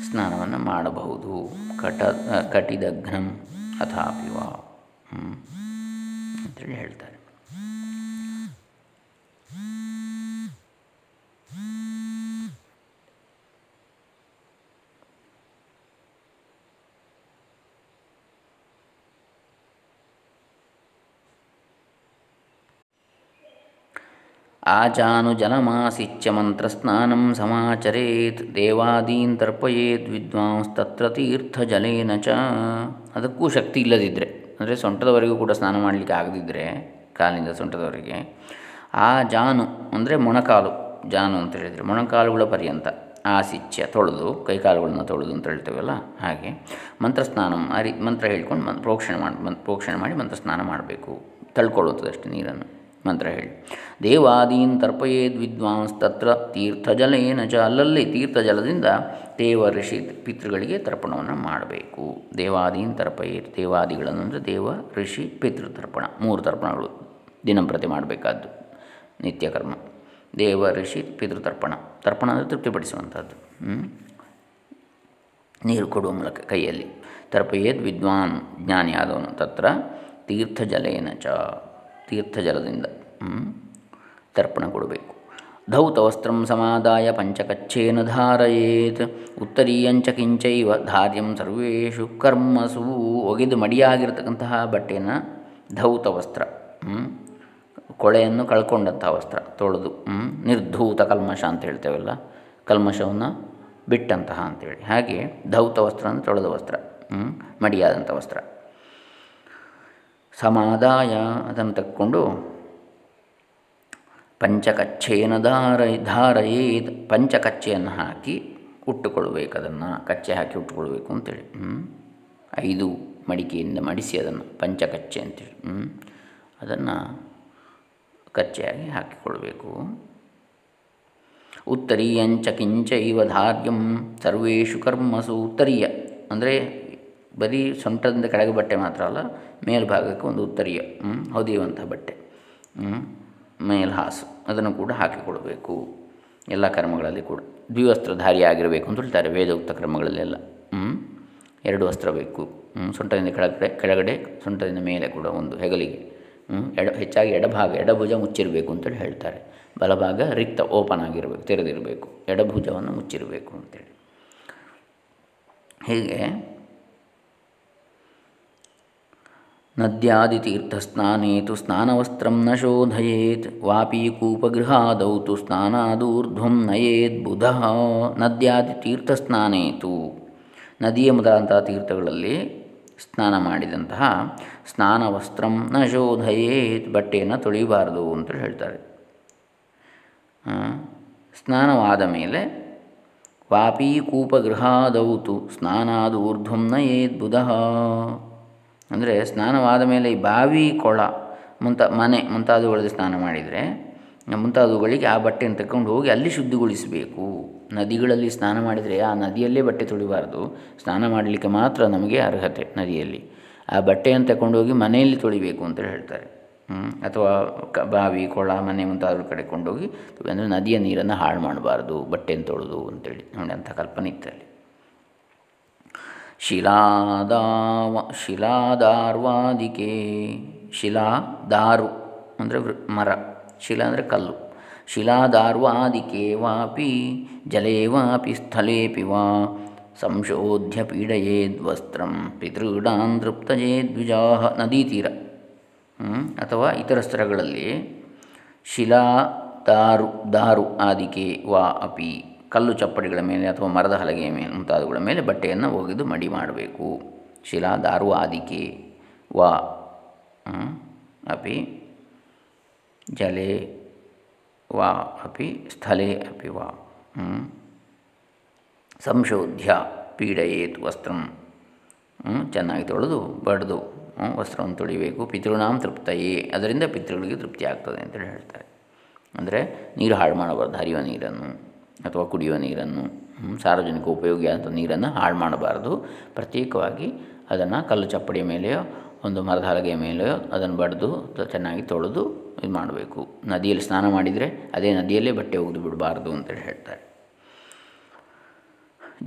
ಸ್ನಾನವನ್ನು ಮಾಡಬಹುದು. ಕಟ ಕಟಿದಘ್ನಂ ಅಥಾಪಿವ ಅಂತೇಳಿ ಹೇಳ್ತಾರೆ. ಆಚಾನುಜನಮಾಸಿಚ್ಯ ಮಂತ್ರಸ್ನಾನಂ ಸಮಾಚರೇತ್ ದೇವಾದೀನ್ ತರ್ಪಯೇತ್ ವಿದ್ವಾಂಸ್ತತ್ರ ತೀರ್ಥಜಲೇನ ಚ ಅದಕ್ಕೂ ಶಕ್ತಿ ಇಲ್ಲದಿದ್ದರೆ ಅಂದರೆ ಸೊಂಟದವರೆಗೂ ಕೂಡ ಸ್ನಾನ ಮಾಡಲಿಕ್ಕೆ ಆಗದಿದ್ದರೆ ಕಾಲಿಂದ ಸೊಂಟದವರೆಗೆ, ಆ ಜಾನು, ಅಂದರೆ ಮೊಣಕಾಲು ಜಾನು ಅಂತ ಹೇಳಿದರೆ ಮೊಣಕಾಲುಗಳ ಪರ್ಯಂತ ಆಸಿಚ್ಯ ತೊಳೆದು, ಕೈಕಾಲುಗಳನ್ನು ತೊಳೆದು ಅಂತ ಹೇಳ್ತೇವಲ್ಲ? ಹಾಗೆ. ಮಂತ್ರಸ್ನಾನ ಸ್ನಾನ ಅರಿ, ಮಂತ್ರ ಹೇಳ್ಕೊಂಡು ಮನ್, ಪ್ರೋಕ್ಷಣೆ ಮಾಡಿ ಪ್ರೋಕ್ಷಣೆ ಮಾಡಿ ಮಂತ್ರ ಸ್ನಾನ ಮಾಡಬೇಕು. ತಳ್ಕೊಳ್ಳುತ್ತದಷ್ಟೇ ನೀರನ್ನು. ಮಂತ್ರ ಹೇಳಿ. ದೇವಾದೀನ್ ತರ್ಪಯೇದ್ ವಿದ್ವಾಂಸ್ ತತ್ರ ತೀರ್ಥಜಲೇನ ಚ ಅಲ್ಲಲ್ಲಿ ತೀರ್ಥಜಲದಿಂದ ದೇವ ಋಷಿ ಪಿತೃಗಳಿಗೆ ತರ್ಪಣವನ್ನು ಮಾಡಬೇಕು. ದೇವಾದೀನ್ ತರ್ಪಯೇತ್ ದೇವಾದಿಗಳನ್ನು ಅಂದರೆ ದೇವ ಋಷಿ ಪಿತೃ ತರ್ಪಣ. ಮೂರು ತರ್ಪಣಗಳು ದಿನಂಪ್ರತಿ ಮಾಡಬೇಕಾದ್ದು. ನಿತ್ಯ ಕರ್ಮ ದೇವ ಋಷಿ ಪಿತೃತರ್ಪಣ. ತರ್ಪಣ ಅಂದರೆ ತೃಪ್ತಿಪಡಿಸುವಂಥದ್ದು. ನೀರು ಕೊಡುವ ಮೂಲಕ ಕೈಯಲ್ಲಿ. ತರ್ಪಯೇದ್ ವಿದ್ವಾನ್ ಜ್ಞಾನಿಯಾದವನು ತತ್ರ ತೀರ್ಥಜಲೇನ ಚ, ತೀರ್ಥಜಲದಿಂದ ತರ್ಪಣ ಕೊಡಬೇಕು. ಧೌತವಸ್ತ್ರಂ ಸಮಾದಾಯ ಪಂಚಕಚ್ಚೇನ ಧಾರಯೇತ್. ಉತ್ತರೀಯಂಚ ಕಿಂಚೈವ ಧಾರ್ಯಂ ಸರ್ವೇಶು ಕರ್ಮಸು ಒಗೆದು ಮಡಿಯಾಗಿರತಕ್ಕಂತಹ ಬಟ್ಟೆಯನ್ನು ಧೌತವಸ್ತ್ರ ಕೊಳೆಯನ್ನು ಕಳ್ಕೊಂಡಂಥ ವಸ್ತ್ರ, ತೊಳೆದು ನಿರ್ಧೂತ ಕಲ್ಮಶ ಅಂತ ಹೇಳ್ತೇವಲ್ಲ, ಕಲ್ಮಶವನ್ನು ಬಿಟ್ಟಂತಹ ಅಂತೇಳಿ. ಹಾಗೆ ಧೌತ ವಸ್ತ್ರ ಅಂದರೆ ತೊಳೆದ ವಸ್ತ್ರ ಮಡಿಯಾದಂಥ ವಸ್ತ್ರ. ಸಮಾದಾಯ ಅದನ್ನು ತಕ್ಕೊಂಡು ಪಂಚಕಚ್ಚೇನ ಧಾರ ಧಾರಯೇತ್ ಪಂಚಕಚ್ಚೆಯನ್ನು ಹಾಕಿ ಉಟ್ಟುಕೊಳ್ಬೇಕು ಅದನ್ನು, ಕಚ್ಚೆ ಹಾಕಿ ಉಟ್ಟುಕೊಳ್ಬೇಕು ಅಂತೇಳಿ. ಐದು ಮಡಿಕೆಯಿಂದ ಮಡಿಸಿ ಅದನ್ನು ಪಂಚಕಚ್ಚೆ ಅಂತೇಳಿ. ಅದನ್ನು ಕಚ್ಚೆಯಾಗಿ ಹಾಕಿಕೊಳ್ಳಬೇಕು ಉತ್ತರೀಯಂಚ ಕಿಂಚ ಇವ ಧಾರ್ಯಂ ಸರ್ವೇಷು ಕರ್ಮಸು ಉತ್ತರೀಯ. ಅಂದರೆ ಬರೀ ಸೊಂಟದಿಂದ ಕೆಳಗೆ ಬಟ್ಟೆ ಮಾತ್ರ ಅಲ್ಲ, ಮೇಲ್ಭಾಗಕ್ಕೆ ಒಂದು ಉತ್ತರೀಯ ಹೊದೆಯುವಂಥ ಬಟ್ಟೆ ಮೇಲ್ಹಾಸು, ಅದನ್ನು ಕೂಡ ಹಾಕಿಕೊಳ್ಬೇಕು. ಎಲ್ಲ ಕರ್ಮಗಳಲ್ಲಿ ಕೂಡ. ದ್ವಿವಸ್ತ್ರಧಾರಿ ಆಗಿರಬೇಕು ಅಂತ ಹೇಳ್ತಾರೆ ವೇದೋಕ್ತ ಕ್ರಮಗಳಲ್ಲೆಲ್ಲ ಎರಡು ವಸ್ತ್ರ ಬೇಕು ಸೊಂಟದಿಂದ ಕೆಳಗಡೆ ಕೆಳಗಡೆ, ಸೊಂಟದಿಂದ ಮೇಲೆ ಕೂಡ ಒಂದು ಹೆಗಲಿಗೆ. ಎಡ, ಹೆಚ್ಚಾಗಿ ಎಡಭಾಗ, ಎಡಭುಜ ಮುಚ್ಚಿರಬೇಕು ಅಂತೇಳಿ ಹೇಳ್ತಾರೆ. ಬಲಭಾಗ ರಿಕ್ತ, ಓಪನ್ ಆಗಿರಬೇಕು, ತೆರೆದಿರಬೇಕು. ಎಡಭುಜವನ್ನು ಮುಚ್ಚಿರಬೇಕು ಅಂತೇಳಿ. ಹೀಗೆ ತೀರ್ಥ ಸ್ನಾನೇತು ಸ್ನಾನವಸ್ತ್ರಂ ನ ಶೋಧಯೇತ್, ವಾಪಿ ಕೂಪಗೃಹಾದೌ ತು ಸ್ನಾನಾದೂರ್ಧ್ವಂ ನಯೇತ್ ಬುಧ. ತೀರ್ಥ ಸ್ನಾನೇತು ನದಿಯ ಮೊದಲಾದಂತಹ ತೀರ್ಥಗಳಲ್ಲಿ ಸ್ನಾನ ಮಾಡಿದಂತಹ ಸ್ನಾನ ವಸ್ತ್ರಂ ನ ಶೋಧಯೇತ್, ಬಟ್ಟೆಯನ್ನು ತೊಳಿಬಾರದು ಅಂತ ಹೇಳ್ತಾರೆ. ಸ್ನಾನವಾದ ಮೇಲೆ ವಾಪಿ ಕೂಪಗೃಹಾದೌತು, ಸ್ನಾನಾದ ಊರ್ಧ್ವಂ ನ ಏತ್ ಬುಧ. ಅಂದರೆ ಸ್ನಾನವಾದ ಮೇಲೆ ಈ ಬಾವಿ ಕೊಳ ಮುಂತ ಮನೆ ಮುಂತಾದವುಗಳಲ್ಲಿ ಸ್ನಾನ ಮಾಡಿದರೆ ಮುಂತಾದವುಗಳಿಗೆ ಆ ಬಟ್ಟೆಯನ್ನು ತಗೊಂಡು ಹೋಗಿ ಅಲ್ಲಿ ಶುದ್ಧಿಗೊಳಿಸಬೇಕು. ನದಿಗಳಲ್ಲಿ ಸ್ನಾನ ಮಾಡಿದರೆ ಆ ನದಿಯಲ್ಲೇ ಬಟ್ಟೆ ತೊಳಿಬಾರ್ದು. ಸ್ನಾನ ಮಾಡಲಿಕ್ಕೆ ಮಾತ್ರ ನಮಗೆ ಅರ್ಹತೆ ನದಿಯಲ್ಲಿ. ಆ ಬಟ್ಟೆಯನ್ನು ತಗೊಂಡೋಗಿ ಮನೆಯಲ್ಲಿ ತೊಳಿಬೇಕು ಅಂತ ಹೇಳ್ತಾರೆ. ಅಥವಾ ಕ, ಬಾವಿ, ಕೊಳ, ಮನೆ ಮುಂತಾದ್ರೂ ಕಡೆ ಕೊಂಡೋಗಿ ಅಂದರೆ ನದಿಯ ನೀರನ್ನು ಹಾಳು ಮಾಡಬಾರ್ದು, ಬಟ್ಟೆಯನ್ನು ತೊಳೆದು ಅಂತೇಳಿ ನೋಡಿ ಅಂಥ ಕಲ್ಪನೆ ಇತ್ತಲ್ಲಿ. ಶಿಲಾದಾವ ಶಿಲಾದಾರ್ವಾದಿಕೆ ಶಿಲಾ ದಾರು ಅಂದರೆ ಮರ, ಶಿಲಾ ಅಂದರೆ ಕಲ್ಲು. ಶಿಲಾದಾರ್ವಾದಿಕೆ ವಾಪಿ ಜಲೇ ವಾಪಿ ಸ್ಥಳೇಪಿ ವಾ ಸಂಶೋಧ್ಯ ಪಿತೃಡಾನ್ ತೃಪ್ತಜೇದ್ವಿಜಾ ನದಿ ತೀರ ಅಥವಾ ಇತರ ಸ್ಥಳಗಳಲ್ಲಿ ಶಿಲಾ ದಾರು ದಾರು ಆದಿಕೆ ವಾ ಅಪಿ ಕಲ್ಲು ಚಪ್ಪಡಿಗಳ ಮೇಲೆ ಅಥವಾ ಮರದ ಹಲಗೆಯ ಮೇಲೆ ಮುಂತಾದವುಗಳ ಮೇಲೆ ಬಟ್ಟೆಯನ್ನು ಒಗೆದು ಮಡಿ ಮಾಡಬೇಕು ಶಿಲಾ ದಾರು ಆದಿಕೆ ವಾ ಅಪಿ ಜಲೆ ವಾ ಅಪಿ ಸ್ಥಳೇ ಅಪಿ ವಾ ಸಂಶೋಧ್ಯ ಪೀಡೆಯೇತ್ ವಸ್ತ್ರಂ. ಚೆನ್ನಾಗಿ ತೊಳೆದು, ಬಡ್ದು ವಸ್ತ್ರವನ್ನು ತೊಳಿಬೇಕು. ಪಿತೃಣಾಮ್ ತೃಪ್ತಯೇ. ಅದರಿಂದ ಪಿತೃಗಳಿಗೆ ತೃಪ್ತಿ ಆಗ್ತದೆ ಅಂತೇಳಿ ಹೇಳ್ತಾರೆ. ಅಂದರೆ ನೀರು ಹಾಳು ಮಾಡಬಾರ್ದು, ಹರಿಯುವ ನೀರನ್ನು ಅಥವಾ ಕುಡಿಯುವ ನೀರನ್ನು. ಸಾರ್ವಜನಿಕ ಉಪಯೋಗಿ ಆದಂಥ ನೀರನ್ನು ಹಾಳು ಮಾಡಬಾರ್ದು. ಪ್ರತ್ಯೇಕವಾಗಿ ಅದನ್ನು ಕಲ್ಲು ಚಪ್ಪಡಿಯ ಮೇಲೆಯೋ, ಒಂದು ಮರದ ಹಲಗೆಯ ಮೇಲೆಯೋ ಅದನ್ನು ಬಡಿದು ಚೆನ್ನಾಗಿ ತೊಳೆದು ಇದು ಮಾಡಬೇಕು. ನದಿಯಲ್ಲಿ ಸ್ನಾನ ಮಾಡಿದರೆ ಅದೇ ನದಿಯಲ್ಲೇ ಬಟ್ಟೆ ಒಗೆದು ಬಿಡಬಾರ್ದು ಅಂತೇಳಿ ಹೇಳ್ತಾರೆ.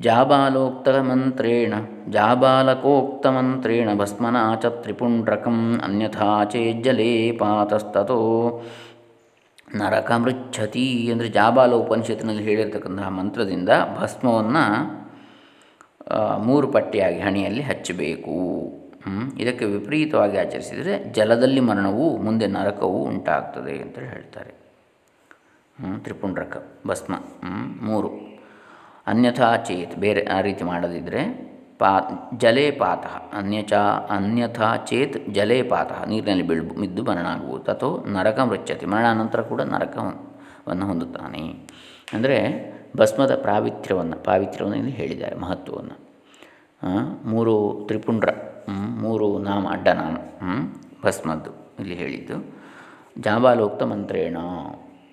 ಜಾಬಾಲೋಕ್ತಮಂತ್ರೇಣ ಜಾಬಾಲಕೋಕ್ತಮಂತ್ರೇಣ ಭಸ್ಮನ ಭಸ್ಮನಾಚ ತ್ರಿಪುಂಡ್ರಕಂ ಅನ್ಯಥಾ ಚೇಜ್ಜಲೇ ಪಾತಸ್ತೋ ನರಕ ಮೃಚ್ಛತಿ ಅಂದರೆ ಜಾಬಾಲ ಉಪನಿಷತ್ತಿನಲ್ಲಿ ಹೇಳಿರ್ತಕ್ಕಂತಹ ಮಂತ್ರದಿಂದ ಭಸ್ಮವನ್ನು ಮೂರು ಪಟ್ಟಿಯಾಗಿ ಹಣಿಯಲ್ಲಿ ಹಚ್ಚಬೇಕು. ಇದಕ್ಕೆ ವಿಪರೀತವಾಗಿ ಆಚರಿಸಿದರೆ ಜಲದಲ್ಲಿ ಮರಣವು ಮುಂದೆ ನರಕವು ಉಂಟಾಗ್ತದೆ ಅಂತ ಹೇಳ್ತಾರೆ. ತ್ರಿಪುಂಡ್ರಕ, ಭಸ್ಮ ಮೂರು. ಅನ್ಯಥಾ ಚೇತ್, ಬೇರೆ ಆ ರೀತಿ ಮಾಡದಿದ್ದರೆ ಪಾ, ಜಲೇ ಪಾತಃ, ಅನ್ಯಚಾ, ಅನ್ಯಥಾ ಚೇತ್, ಜಲೇ ಪಾತಃ, ನೀರಿನಲ್ಲಿ ಬೀಳ್ ಬಿದ್ದು ಮರಣ ಆಗುವುದು ಅಥವಾ ನರಕ ಮೃಚ್ಯತೆ ಮರಣಾನಂತರ ಕೂಡ ನರಕವನ್ನು ಹೊಂದುತ್ತಾನೆ. ಅಂದರೆ ಭಸ್ಮದ ಪಾವಿತ್ರ್ಯವನ್ನು ಪಾವಿತ್ರ್ಯವನ್ನು ಇಲ್ಲಿ ಹೇಳಿದ್ದಾರೆ, ಮಹತ್ವವನ್ನು. ಮೂರು ತ್ರಿಪುಂಡ್ರ ಮೂರು ನಾಮ ಅಡ್ಡನಾಮ ಭಸ್ಮದ್ದು, ಇಲ್ಲಿ ಹೇಳಿದ್ದು. ಜಾಬಾಲೋಕ್ತ ಮಂತ್ರೇಣ.